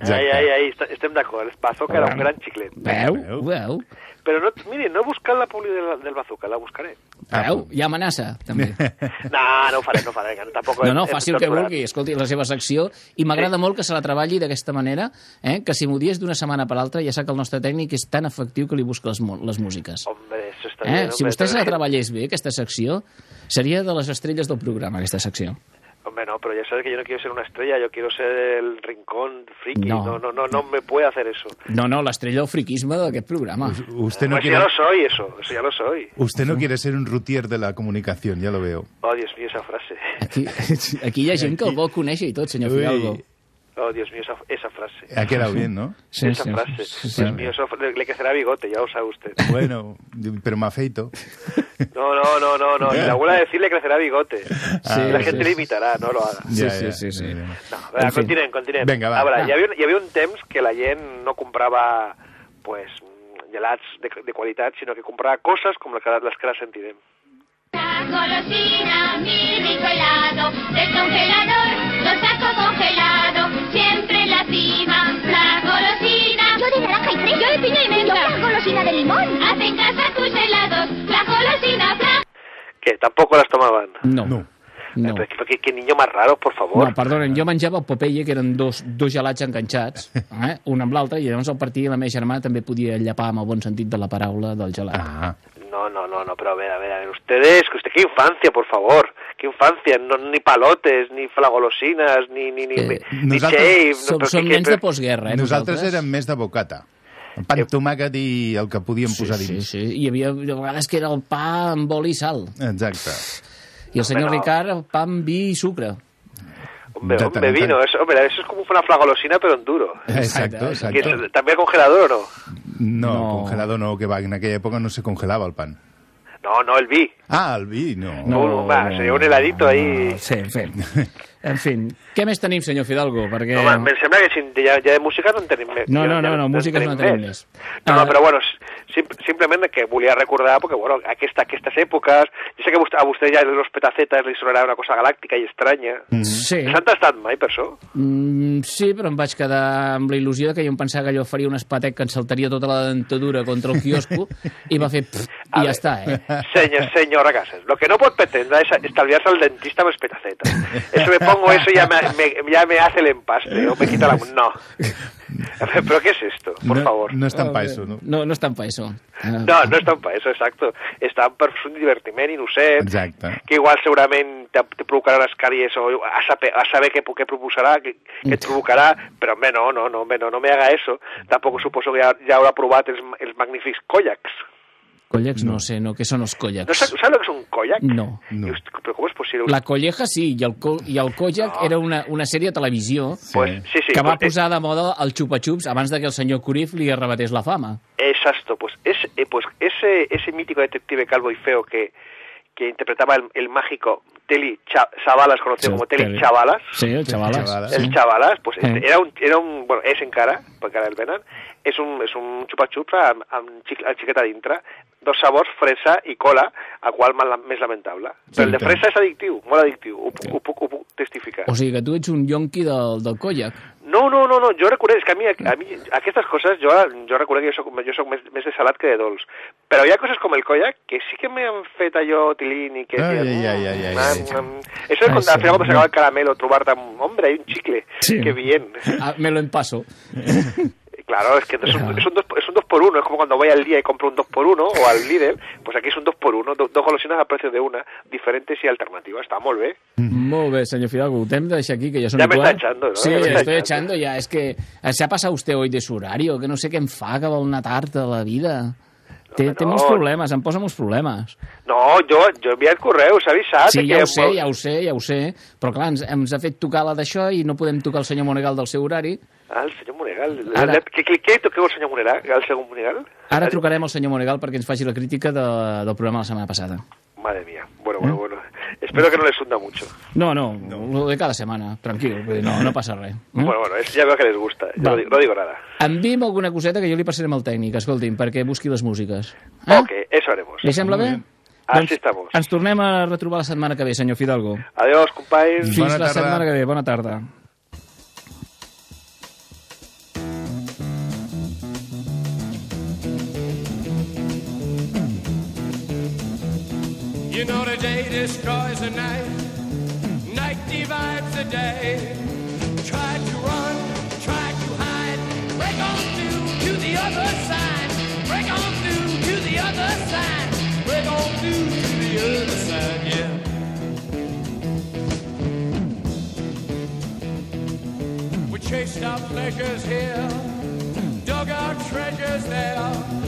Ai, ai, ai, est- estem d'acord. El bazooka era un gran xiclet. Veu? Veu? Però no, miri, no he buscat la publi del, del bazooka, la buscaré. Veu? Hi ha amenaça, també. No, no ho faré, no ho faré. que Tampoc No, no, faci el que vulgui, escolti la seva secció, i m'agrada molt que se la treballi d'aquesta manera, eh? que si m'ho dies d'una setmana per l'altra, ja sap que el nostre tècnic és tan efectiu que li busca les, les músiques. Hombre, eso está Eh? bien. Si vostè se la treballés bé, aquesta secció, seria de les estrelles del programa, aquesta secció. Hombre, no, pero ya sabes que yo no quiero ser una estrella, yo quiero ser el rincón friki. No. No, no, no, no, me puede hacer eso. No, no, l'estrella del friquisme d'aquest programa. Usted no Pues quiere... ya lo soy, eso, eso ya lo soy. Usted no quiere ser un routier de la comunicación, ya lo veo. Oh, Dios mío, esa frase. Aquí, aquí hi ha gent que el vol conèixer i tot, senyor Ui. Oh, Dios mío, esa, esa frase. Ha quedado bien, ¿no? Sí, esa sí. frase. Sí, Dios mío, eso le, le crecerá bigote, ya lo sabe usted. Bueno, pero me afeito. No, no, no, no, no. Y la abuela decir le crecerá bigote. Sí, la sí, gente sí. le imitará, no lo haga. Sí, sí, sí, sí. No, En venga, fin. continuen, continuen. Vinga, va. A veure, Va. hi havia, hi havia un temps que la gent no comprava pues, gelats de, de qualitat, sinó que comprava coses com les que, les que ara sentirem. Golosina, mi rico helado, del congelador, lo saco congelado, siempre la prima, la golosina. Yo de naranja y fresa. Yo de piña y menta. Yo la golosina de limón. Haz en casa tus helados, la golosina fla. Que tampoco las tomaban. No. No. No. Pero qué, qué- qué niño más raro, por favor. No, perdonen, jo menjava el Popeye, que eren dos, dos gelats enganxats, eh? un amb l'altre, i llavors al partir la meva germana també podia llapar amb el bon sentit de la paraula del gelat. Ah. No, no, no, no, pero a ver, a ver, a ver, ustedes, que usted, qué infancia, por favor, qué infancia, no, ni palotes, ni flagolosinas, ni, ni, ni, Eh, ni shave, no, som, però som nens de postguerra, eh, Nosaltres nosaltres. érem més de bocata. Pa amb tomàquet i el que podíem posar sí, dins. sí, hi havia de vegades que era el pa amb oli i sal. Exacte. I el senyor no. Ricard, el pa amb vi i sucre. Hombre, De hombre, vino, eso, hombre, eso es como una flagolosina, pero en duro. Exacto, Que exacto. ¿También congelador o no? No, No. congelado no, que va, en aquella època no se congelava el pan. No, no, el vi. Ah, el vi, no. No, va, sería un heladito ahí. Sí, en fi. En fi. Què més tenim, senyor Fidalgo? Perquè... No, me sembla que sin, ya, ya de música no en tenim més. No, ja- no, ja no, no, músiques no en tenim més. No, no, Ah. però bueno, si, Sim, simplement que volia recordar, perquè, bueno, aquesta, aquestes èpoques... Jo sé que a vostè, ja los petacetes li sonarà una cosa galàctica i estranya. Sí. S'han tastat mai, per això? Mm, sí, però em vaig quedar amb la il·lusió que jo em pensava que allò faria un espatec que ens saltaria tota la dentadura contra el quiosco i va fer pff, i ja està, eh? Señor, señora Casas, lo que no pot pretendre es estalviarse al dentista amb petacetas. Eso me pongo eso ya me, me- ya me hace el empaste o me quita la... No. ¿Pero qué es esto? Por no, favor. No és tan pa eso, no? No, no estan pa eso. No, no estan per això, exacte. Estan per un divertiment innocent, Exacte. que igual segurament te, te provocarà les càries o a saber, a saber què, què proposarà, què, què et provocarà, però home, no, no, no, home, no, no me haga eso. Tampoc suposo que ja, ja haurà provat els, els magnífics collaks. Collecs no. sé, no, què són els collecs? No saps, saps el que és un collac? No. no. Però com és possible? La colleja sí, i el, co i el kollak era una, una sèrie de televisió Pues, sí, sí, que va pues, posar de moda el xupa-xups abans de que el senyor Curif li arrebatés la fama. Exacto, pues, es, eh, pues ese, ese mítico detective calvo y feo que, que interpretaba el, el mágico Teli Cha- Chavalas, conocido Sí, como Teli. Chavalas. Sí, el Chavalas. El Sí. Chavalas, pues Sí. este, era un, era un, bueno, és encara, perquè ara el venen, és un, és un xupa-xups amb, amb xic, dintre, dos sabors, fresa i cola, el qual mal, més lamentable. Però el de fresa és addictiu, molt addictiu, ho, puc- ho, puc, ho puc testificar. O sigui que tu ets un yonqui del, del kollak. No, no, no, no, jo reconec, és que a mi, a mi aquestes coses, jo, jo reconec que jo soc, jo soc més, més de salat que de dolç. Però hi ha coses com el collac que sí que m'han fet allò tilín i que... Ai, ai, ai, ai, ai, mm, ai. mm, mm. Eso de cuando Ai, al final cuando se acaba el caramelo, trobar tan, hombre, hay un chicle, Sí. qué bien. Ah, me lo empaso. Claro, es que es un, es un, dos, es un dos por uno, es como cuando voy al día y compro un dos por uno o al líder, pues aquí es un dos por uno, do- dos golosinas a precio de una, diferentes y alternativas, está molt bé. Molt bé, señor Fidalgo, ho hem de deixar aquí, que ya son Ya me igual. está echando, ¿no? Sí, está estoy echando. echando ya. Es que eh, se ha pasado usted hoy de su horario, que no sé què em fa, que vol anar tard a la vida. Té, té molts problemes, em posa molts problemes. No, jo, jo he enviat correu, s'ha avisat. Sí, que ja ho sé, ja ho sé, ja ho sé, però clar, ens, ens ha fet tocar la d'això i no podem tocar el senyor Monegal del seu horari. Ah, el senyor Monegal. Ara- Què, què, què toqueu el senyor Monegal? El senyor Monegal? Ara trucarem al senyor Monegal perquè ens faci la crítica de, del programa la setmana passada. Madre mía. Bueno, bueno, bueno. Espero que no les hunda mucho. No, no, lo de cada setmana, tranquil, vull dir, no, no passa res. Eh? Bueno, bueno, es, ya veo que les gusta. Va. no, digo, no digo nada. Envia'm alguna coseta que jo li passaré amb el tècnic, escolti'm, perquè busqui les músiques. Ok, eso haremos. Li sembla bé? Así estamos. Ens tornem a retrobar la setmana que ve, senyor Fidalgo. Adiós, companys. Fins la setmana que ve. Bona tarda. You know the day destroys the night, night divides the day. Try to run, try to hide, break on through to the other side, break on through to the other side, break on through to the other side, yeah. We chased our pleasures here, dug our treasures there,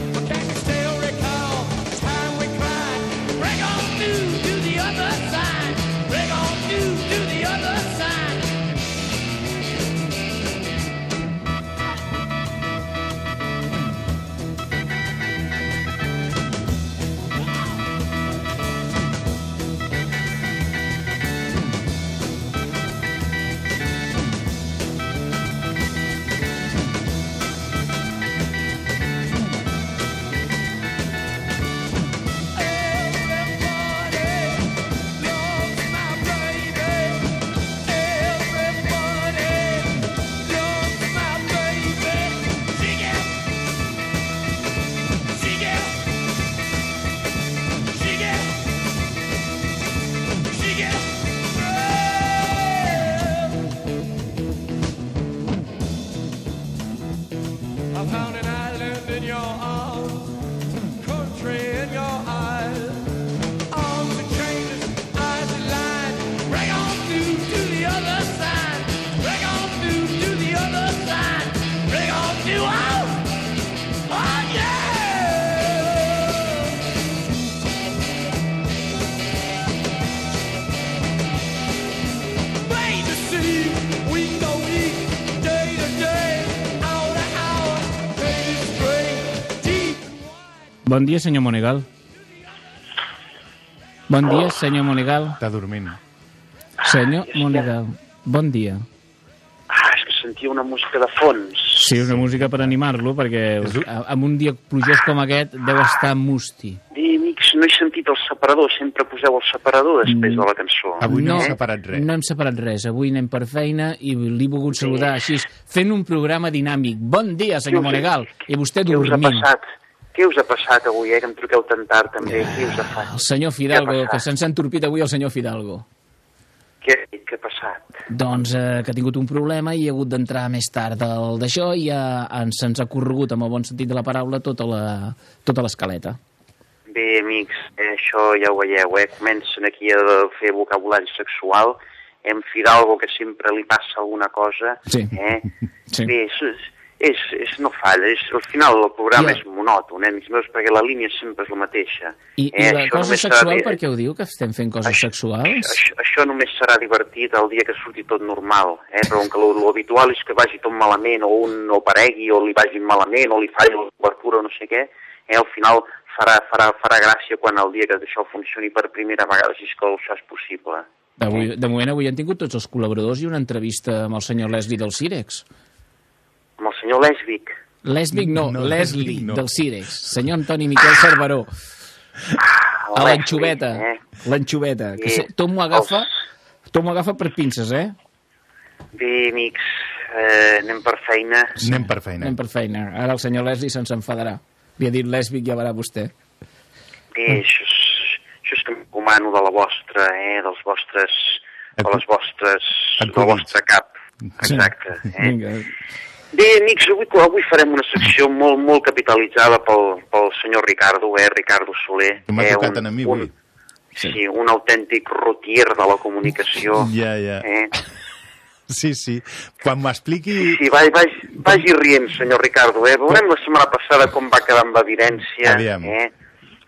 Bon dia, senyor Monegal. Bon dia, senyor Monegal. Està dormint. Senyor Monegal, bon dia. Ah, és que sentia una música de fons. Sí, una música per animar-lo, perquè a- amb un dia plujós com aquest deu estar musti. Bé, amics, no he sentit el separador, sempre poseu el separador després de la cançó. no hem separat res. Avui anem per feina i l'he volgut saludar així, fent un programa dinàmic. Bon dia, senyor Monegal. I vostè Què us ha dormint. passat? Què us ha passat avui, eh, que em truqueu tan tard també? Què us ha fet? El senyor Fidalgo, que se'ns ha entorpit avui el senyor Fidalgo. Què, què ha passat? Doncs eh, que ha tingut un problema i ha hagut d'entrar més tard del- d'això i ja ens, se'ns ha corregut, amb el bon sentit de la paraula, tota tota l'escaleta. Bé, amics, eh, això ja ho veieu, eh? Comencen aquí a fer vocabulari sexual, en Fidalgo, que sempre li passa alguna cosa, Sí. eh? Sí. Bé, és, és, no falla, és, al final el programa Ja. és monòton, eh, amics meus, perquè la línia sempre és la mateixa. I, eh? i la Això cosa serà sexual, di- per què ho diu, que estem fent coses sexuals? Això, això només serà divertit el dia que surti tot normal, eh? però com que lo, lo habitual és que vagi tot malament, o un no paregui, o li vagi malament, o li falli l'obertura, o no sé què, eh? al final farà, farà, farà gràcia quan el dia que això funcioni per primera vegada, si és que això és possible. Avui, de moment avui han tingut tots els col·laboradors i una entrevista amb el senyor Leslie del Cirex. Senyor Lèsbic. Lesbic no, No, no Leslie no. del Cirex. Senyor Antoni Miquel Cerveró. A l'anxoveta. eh? L'anxoveta. Que Sí. se, tot m'ho agafa, tot m'ho agafa per pinces, eh? Bé, amics, eh, anem per feina. Anem per feina. Anem per feina. Ara el senyor Leslie se'ns enfadarà. Li ha dit lèsbic, ja veurà vostè. Bé, això és, això és que em comano de la vostra, eh, dels vostres, de les vostres, del vostre cap. Exacte. Eh? Vinga. Bé, amics, avui, avui farem una secció molt, molt capitalitzada pel, pel senyor Ricardo, eh, Ricardo Soler. Que m'ha eh, tocat un- a mi un- avui. Sí, un autèntic rotier de la comunicació. Ja, ja. Eh? Sí, sí. Quan m'expliqui... Sí, vagi, vagi, vagi rient, senyor Ricardo. Eh? Veurem la setmana passada com va quedar amb evidència. Aviam. Eh?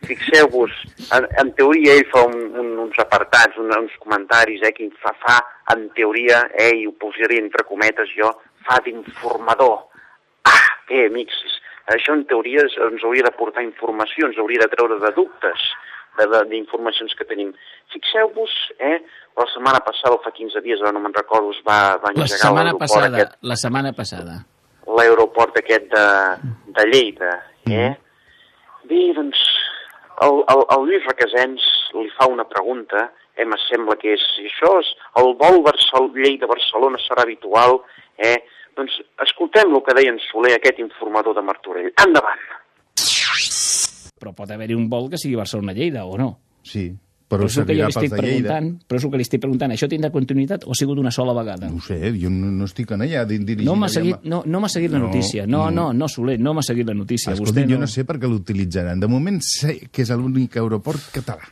Fixeu-vos, en, en teoria ell fa un, un, uns apartats, un, uns comentaris, eh, que fa, fa, en teoria, eh, i ho posaré entre cometes jo, fa d'informador. Ah, bé, amics, això en teoria ens hauria de portar informació, ens hauria de treure de dubtes d'informacions que tenim. Fixeu-vos, eh, la setmana passada, o fa 15 dies, ara no me'n recordo, es va, va La engegar setmana l'aeroport passada, aquest la setmana passada. l'aeroport aquest de, de Lleida, eh? Bé, doncs, el, el, el Lluís Requesens li fa una pregunta, eh, me sembla que és, això és, el vol Barcel Lleida-Barcelona serà habitual, eh? Doncs escoltem el que deia en Soler, aquest informador de Martorell. Endavant! Però pot haver-hi un vol que sigui Barcelona-Lleida, o no? Sí, però que jo servirà estic pels de Lleida. però és el que li estic preguntant. Això tindrà continuïtat o ha sigut una sola vegada? No ho sé, jo no, no estic en allà di- dirigint... No m'ha seguit, no, no m'ha seguit la No, notícia. No, no. no, no, Soler, no m'ha seguit la notícia. Escolta, Vostè jo no sé per què l'utilitzaran. De moment sé que és l'únic aeroport català.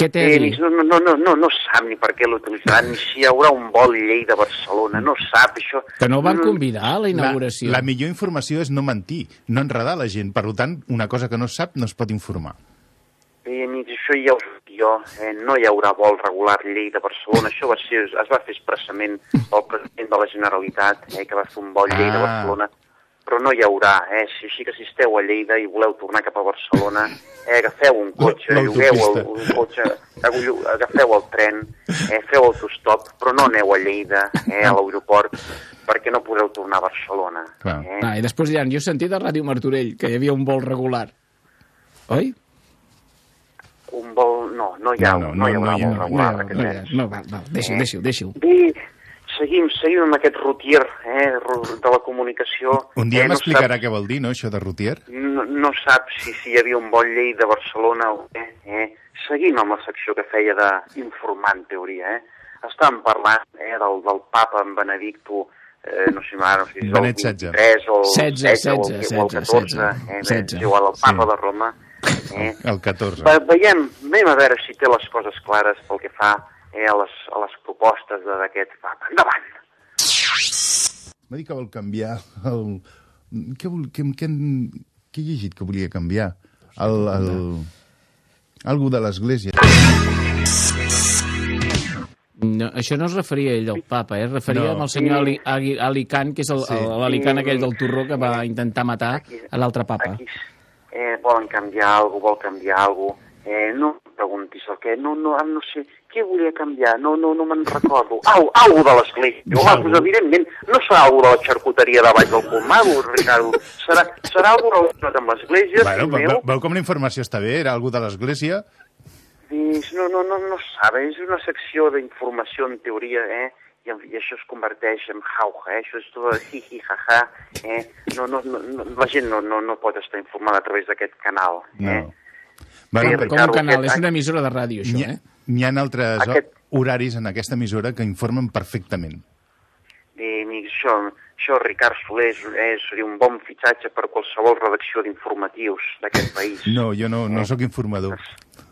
Què té a Eh, dir? no, no, no, no, no, no sap ni per què l'utilitzaran, ni si hi haurà un vol Lleida-Barcelona, no sap això. Que no van Mm, convidar a la inauguració. La, la millor informació és no mentir, no enredar la gent. Per tant, una cosa que no sap no es pot informar. Bé, amics, això ja dic jo, eh? no hi haurà vol regular Lleida-Barcelona, això va ser, es va fer expressament pel president de la Generalitat, eh, que va fer un vol Lleida-Barcelona, però no hi haurà, eh? si així que si esteu a Lleida i voleu tornar cap a Barcelona, eh, agafeu un cotxe, llogueu el, un cotxe, agafeu el tren, eh, feu autostop, però no aneu a Lleida, eh, a l'aeroport, perquè no podreu tornar a Barcelona. Eh? Ah, I després diran, jo he sentit a Ràdio Martorell que hi havia un vol regular. Oi? Un vol... No, no hi ha, no, no, no hi haurà vol regular. No, no, no, no, val, val, deixi'l, Eh? deixi'l, deixi'l. Bé, seguim, seguim amb aquest rotier eh, de la comunicació. Un dia eh, no m'explicarà què vol dir, no, això de routier? Sap, no, no sap si, si hi havia un vol llei de Barcelona o què. Eh? Seguim amb la secció que feia d'informar, en teoria. Eh? Estàvem parlant eh, del, del papa en Benedicto, eh, no sé, ara, no sé si és el Benet XVI. 23 o el 16, 16 o el, 16, o el 14, 16, eh, bé, 16. és igual, el papa de Roma. Eh? El 14. Ve veiem, veiem a veure si té les coses clares pel que fa eh, a, les, a les propostes de- d'aquest papa. Endavant! Va dir que vol canviar el... Què, vol, què, què, què he llegit que volia canviar? El, el... Algú de l'Església. No, això no es referia a ell, al papa, eh? es referia No. al senyor Ali, Ali, Ali Khan, que és el- Sí. aquell del turró que va intentar matar a l'altre papa. Eh, volen canviar alguna cosa, vol canviar alguna cosa. Eh, no em preguntis el què, no, no, no sé què volia canviar? No, no, no me'n recordo. Au, algo de l'església. Home, doncs, evidentment, no serà algo de la xarcuteria de baix del Comado, Ricardo. Serà, serà algo relacionat amb l'església, Bueno, fill ve- meu. ve- veu com la informació està bé? Era algú de l'església? Dius, no, no, no, no sabe, és una secció d'informació en teoria, eh? I, i això es converteix en jauja, eh? Això és tot de hi, hi, ha, ha, eh? No, no, no, no, la gent no, no, no pot estar informada a través d'aquest canal, eh? No. Bueno, Com un canal, és una emissora de ràdio, això, eh? N'hi ha altres Aquest- horaris en aquesta emissora que informen perfectament. Amics, això, això Ricard Soler és, és, un bon fitxatge per qualsevol redacció d'informatius d'aquest país. No, jo no, no sóc informador.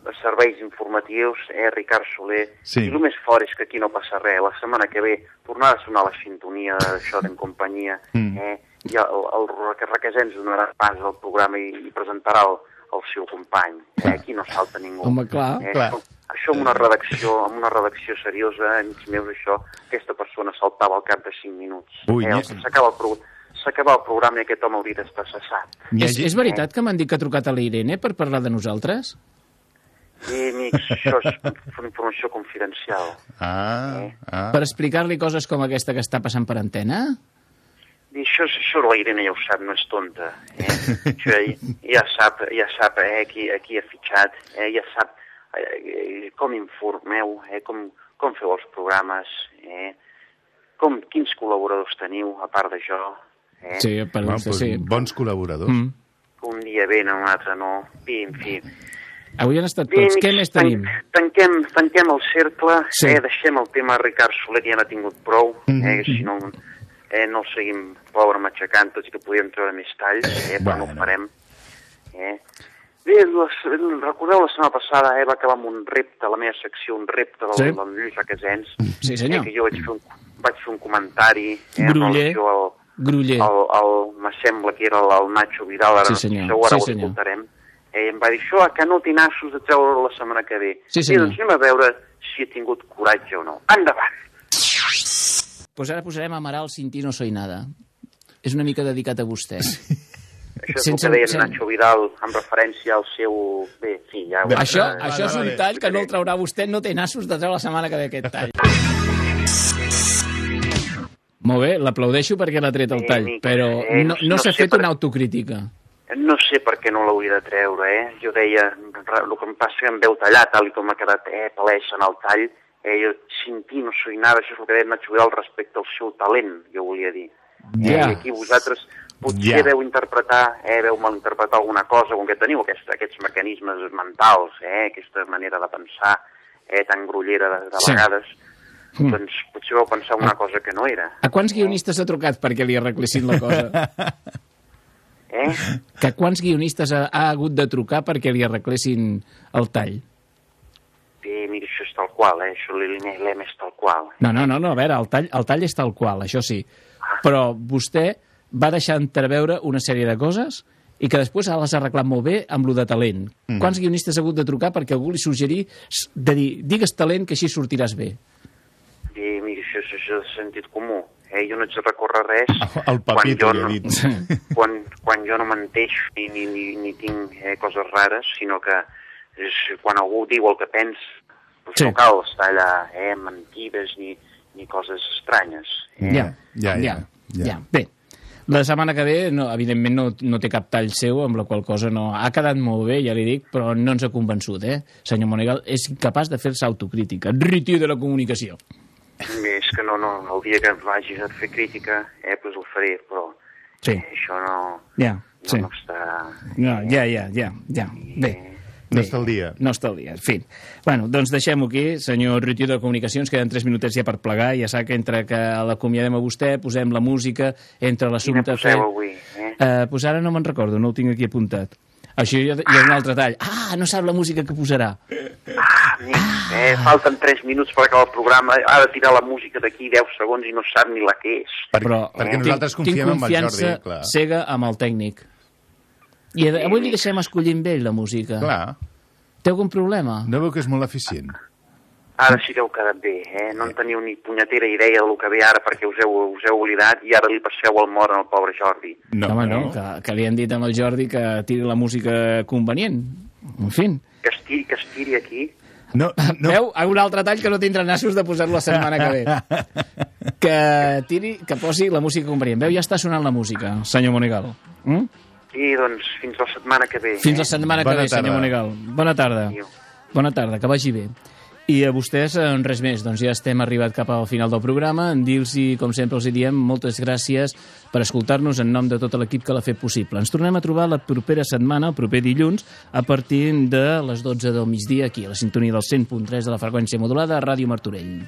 de serveis informatius, eh, Ricard Soler. Sí. I el més fort és que aquí no passa res. La setmana que ve tornarà a sonar la sintonia d'això d'en companyia. Mm. Eh, i el, el, el Requesens donarà pas al programa i, i presentarà el, el seu company. Eh, aquí no salta ningú. Home, clar, eh, clar. Això, amb una redacció, amb una redacció seriosa, amics meus, això, aquesta persona saltava al cap de 5 minuts. Ui, eh, S'acaba el, pro- s'acaba el programa i aquest home hauria d'estar cessat. És, és veritat que m'han dit que ha trucat a la Irene per parlar de nosaltres? I, amics, això és una informació confidencial. Ah, ah. Per explicar-li coses com aquesta que està passant per antena? I això, això la Irene ja ho sap, no és tonta. Eh? Això ja, ja sap, ja sap eh, qui, a qui ha fitxat, eh? ja sap eh, com informeu, eh? com, com feu els programes, eh? com, quins col·laboradors teniu, a part de jo. Eh? Sí, per Bueno, vostè, doncs, sí. Bons col·laboradors. Mm. Un dia venen, un altre no. I, en fi. Avui han estat Bé, tots. Què més tenim? tan- Tanquem, tanquem el cercle, Sí. eh, deixem el tema Ricard Soler, ja n'ha tingut prou, eh, que si no, eh, no el seguim pobre matxacant, tot i que podíem treure més talls, eh, però no ho farem. Eh. Bé, les, recordeu la setmana passada, eh, va acabar amb un repte, la meva secció, un repte del, Sí. del Lluís Requesens, Sí, senyor. eh, que jo vaig fer un, vaig fer un comentari eh, en Gruller. relació al, Gruller. el, el, me sembla que era el, Nacho Vidal, ara Sí, no senyor. segur, ara Sí, ho escoltarem. Eh, em va dir això, que no té nassos de treure la setmana que ve. Sí, I senyor. doncs anem a veure si ha tingut coratge o no. Endavant! Pues ara posarem Amaral sin ti no soy nada. És una mica dedicat a vostè. Això és Sense- el que deia sen- Nacho Vidal en referència al seu... Bé, sí, ja... ho- Això, eh, això és un tall que no el traurà vostè, no té nassos de treure la setmana que ve aquest tall. Molt bé, l'aplaudeixo perquè l'ha tret el tall, Nick, però eh, no, no no s'ha fet per- una autocrítica. No sé per què no l'hauria de treure, eh? Jo deia, el que em passa que em veu tallar, tal com ha quedat eh, palès en el tall, eh, jo, soy nada, això és el que deia Nacho Vidal respecte al seu talent, jo volia dir. Eh, Ja. I aquí vosaltres potser Ja. veu interpretar, eh, veu malinterpretar alguna cosa, com que teniu aquest, aquests mecanismes mentals, eh, aquesta manera de pensar eh, tan grollera de, de Sí. vegades, Mm. doncs potser vau pensar una cosa que no era. A quants guionistes ha trucat perquè li arreglessin la cosa? Eh? Que quants guionistes ha, ha hagut de trucar perquè li arreglessin el tall? I mira, això és tal qual, eh? això l'Elem és tal qual. No, no, no, no, a veure, el tall, el tall és tal qual, això sí. Però vostè va deixar entreveure una sèrie de coses i que després les ha arreglat molt bé amb lo de talent. Mm. Quants guionistes ha hagut de trucar perquè algú li suggerir de dir, digues talent que així sortiràs bé? I mira, això, és- això és sentit comú. Eh? Jo no haig de recórrer res El paper jo no, dit. quan, quan jo no menteixo ni, ni, ni, ni tinc eh, coses rares, sinó que és, quan algú diu el que pensa, doncs Sí. no cal estar allà eh, mentides ni, ni coses estranyes. Eh? Ja, ja, ja, ja. ja. Bé, la setmana que ve, no, evidentment, no, no té cap tall seu, amb la qual cosa no... Ha quedat molt bé, ja li dic, però no ens ha convençut, eh? Senyor Monegal, és incapaç de fer-se autocrítica. Riti de la comunicació. És que no, no, el dia que vagi a fer crítica, eh, doncs ho faré, però Sí. eh, això no, Ja, no, sí. no està... No, ja, ja, ja, ja. Bé. No està al dia. No està al dia, en fi. Bueno, doncs deixem-ho aquí. Senyor Riti de Comunicacions, queden tres minutets ja per plegar. Ja sap que entre que l'acomiadem a vostè, posem la música, entre l'assumpte... a fer- poseu avui, eh? Eh, pues ara no me'n recordo, no ho tinc aquí apuntat. Això hi ha, hi ha un altre tall. Ah, no sap la música que posarà. Eh, falten 3 minuts per acabar el programa, ha de tirar la música d'aquí 10 segons i no sap ni la que és. Per, Però perquè tinc- nosaltres confiem tinc en el Jordi, clar. cega amb el tècnic. I a- avui li deixem escollir amb ell la música. Clar. Té algun problema? No veu que és molt eficient? Ara sí que heu quedat bé, eh? No en teniu ni punyetera idea del que ve ara perquè us heu, us heu oblidat i ara li passeu el mort al pobre Jordi. No, Home, no, que, que li han dit amb el Jordi que tiri la música convenient. En fi. Que es tiri, que es tiri aquí. No, no. Veu? Un altre tall que no tindrà nassos de posar-lo la setmana que ve. Que tiri, que posi la música convenient. Veu, ja està sonant la música, senyor Monegal. Mm? I doncs fins la setmana que ve. Fins eh? la setmana que Bona ve, senyor tarda. Monegal. Bona tarda. Adéu. Bona tarda, que vagi bé. I a vostès, eh, res més, doncs ja estem arribat cap al final del programa. En dir-los, com sempre els diem, moltes gràcies per escoltar-nos en nom de tot l'equip que l'ha fet possible. Ens tornem a trobar la propera setmana, el proper dilluns, a partir de les 12 del migdia, aquí, a la sintonia del 100.3 de la freqüència modulada a Ràdio Martorell.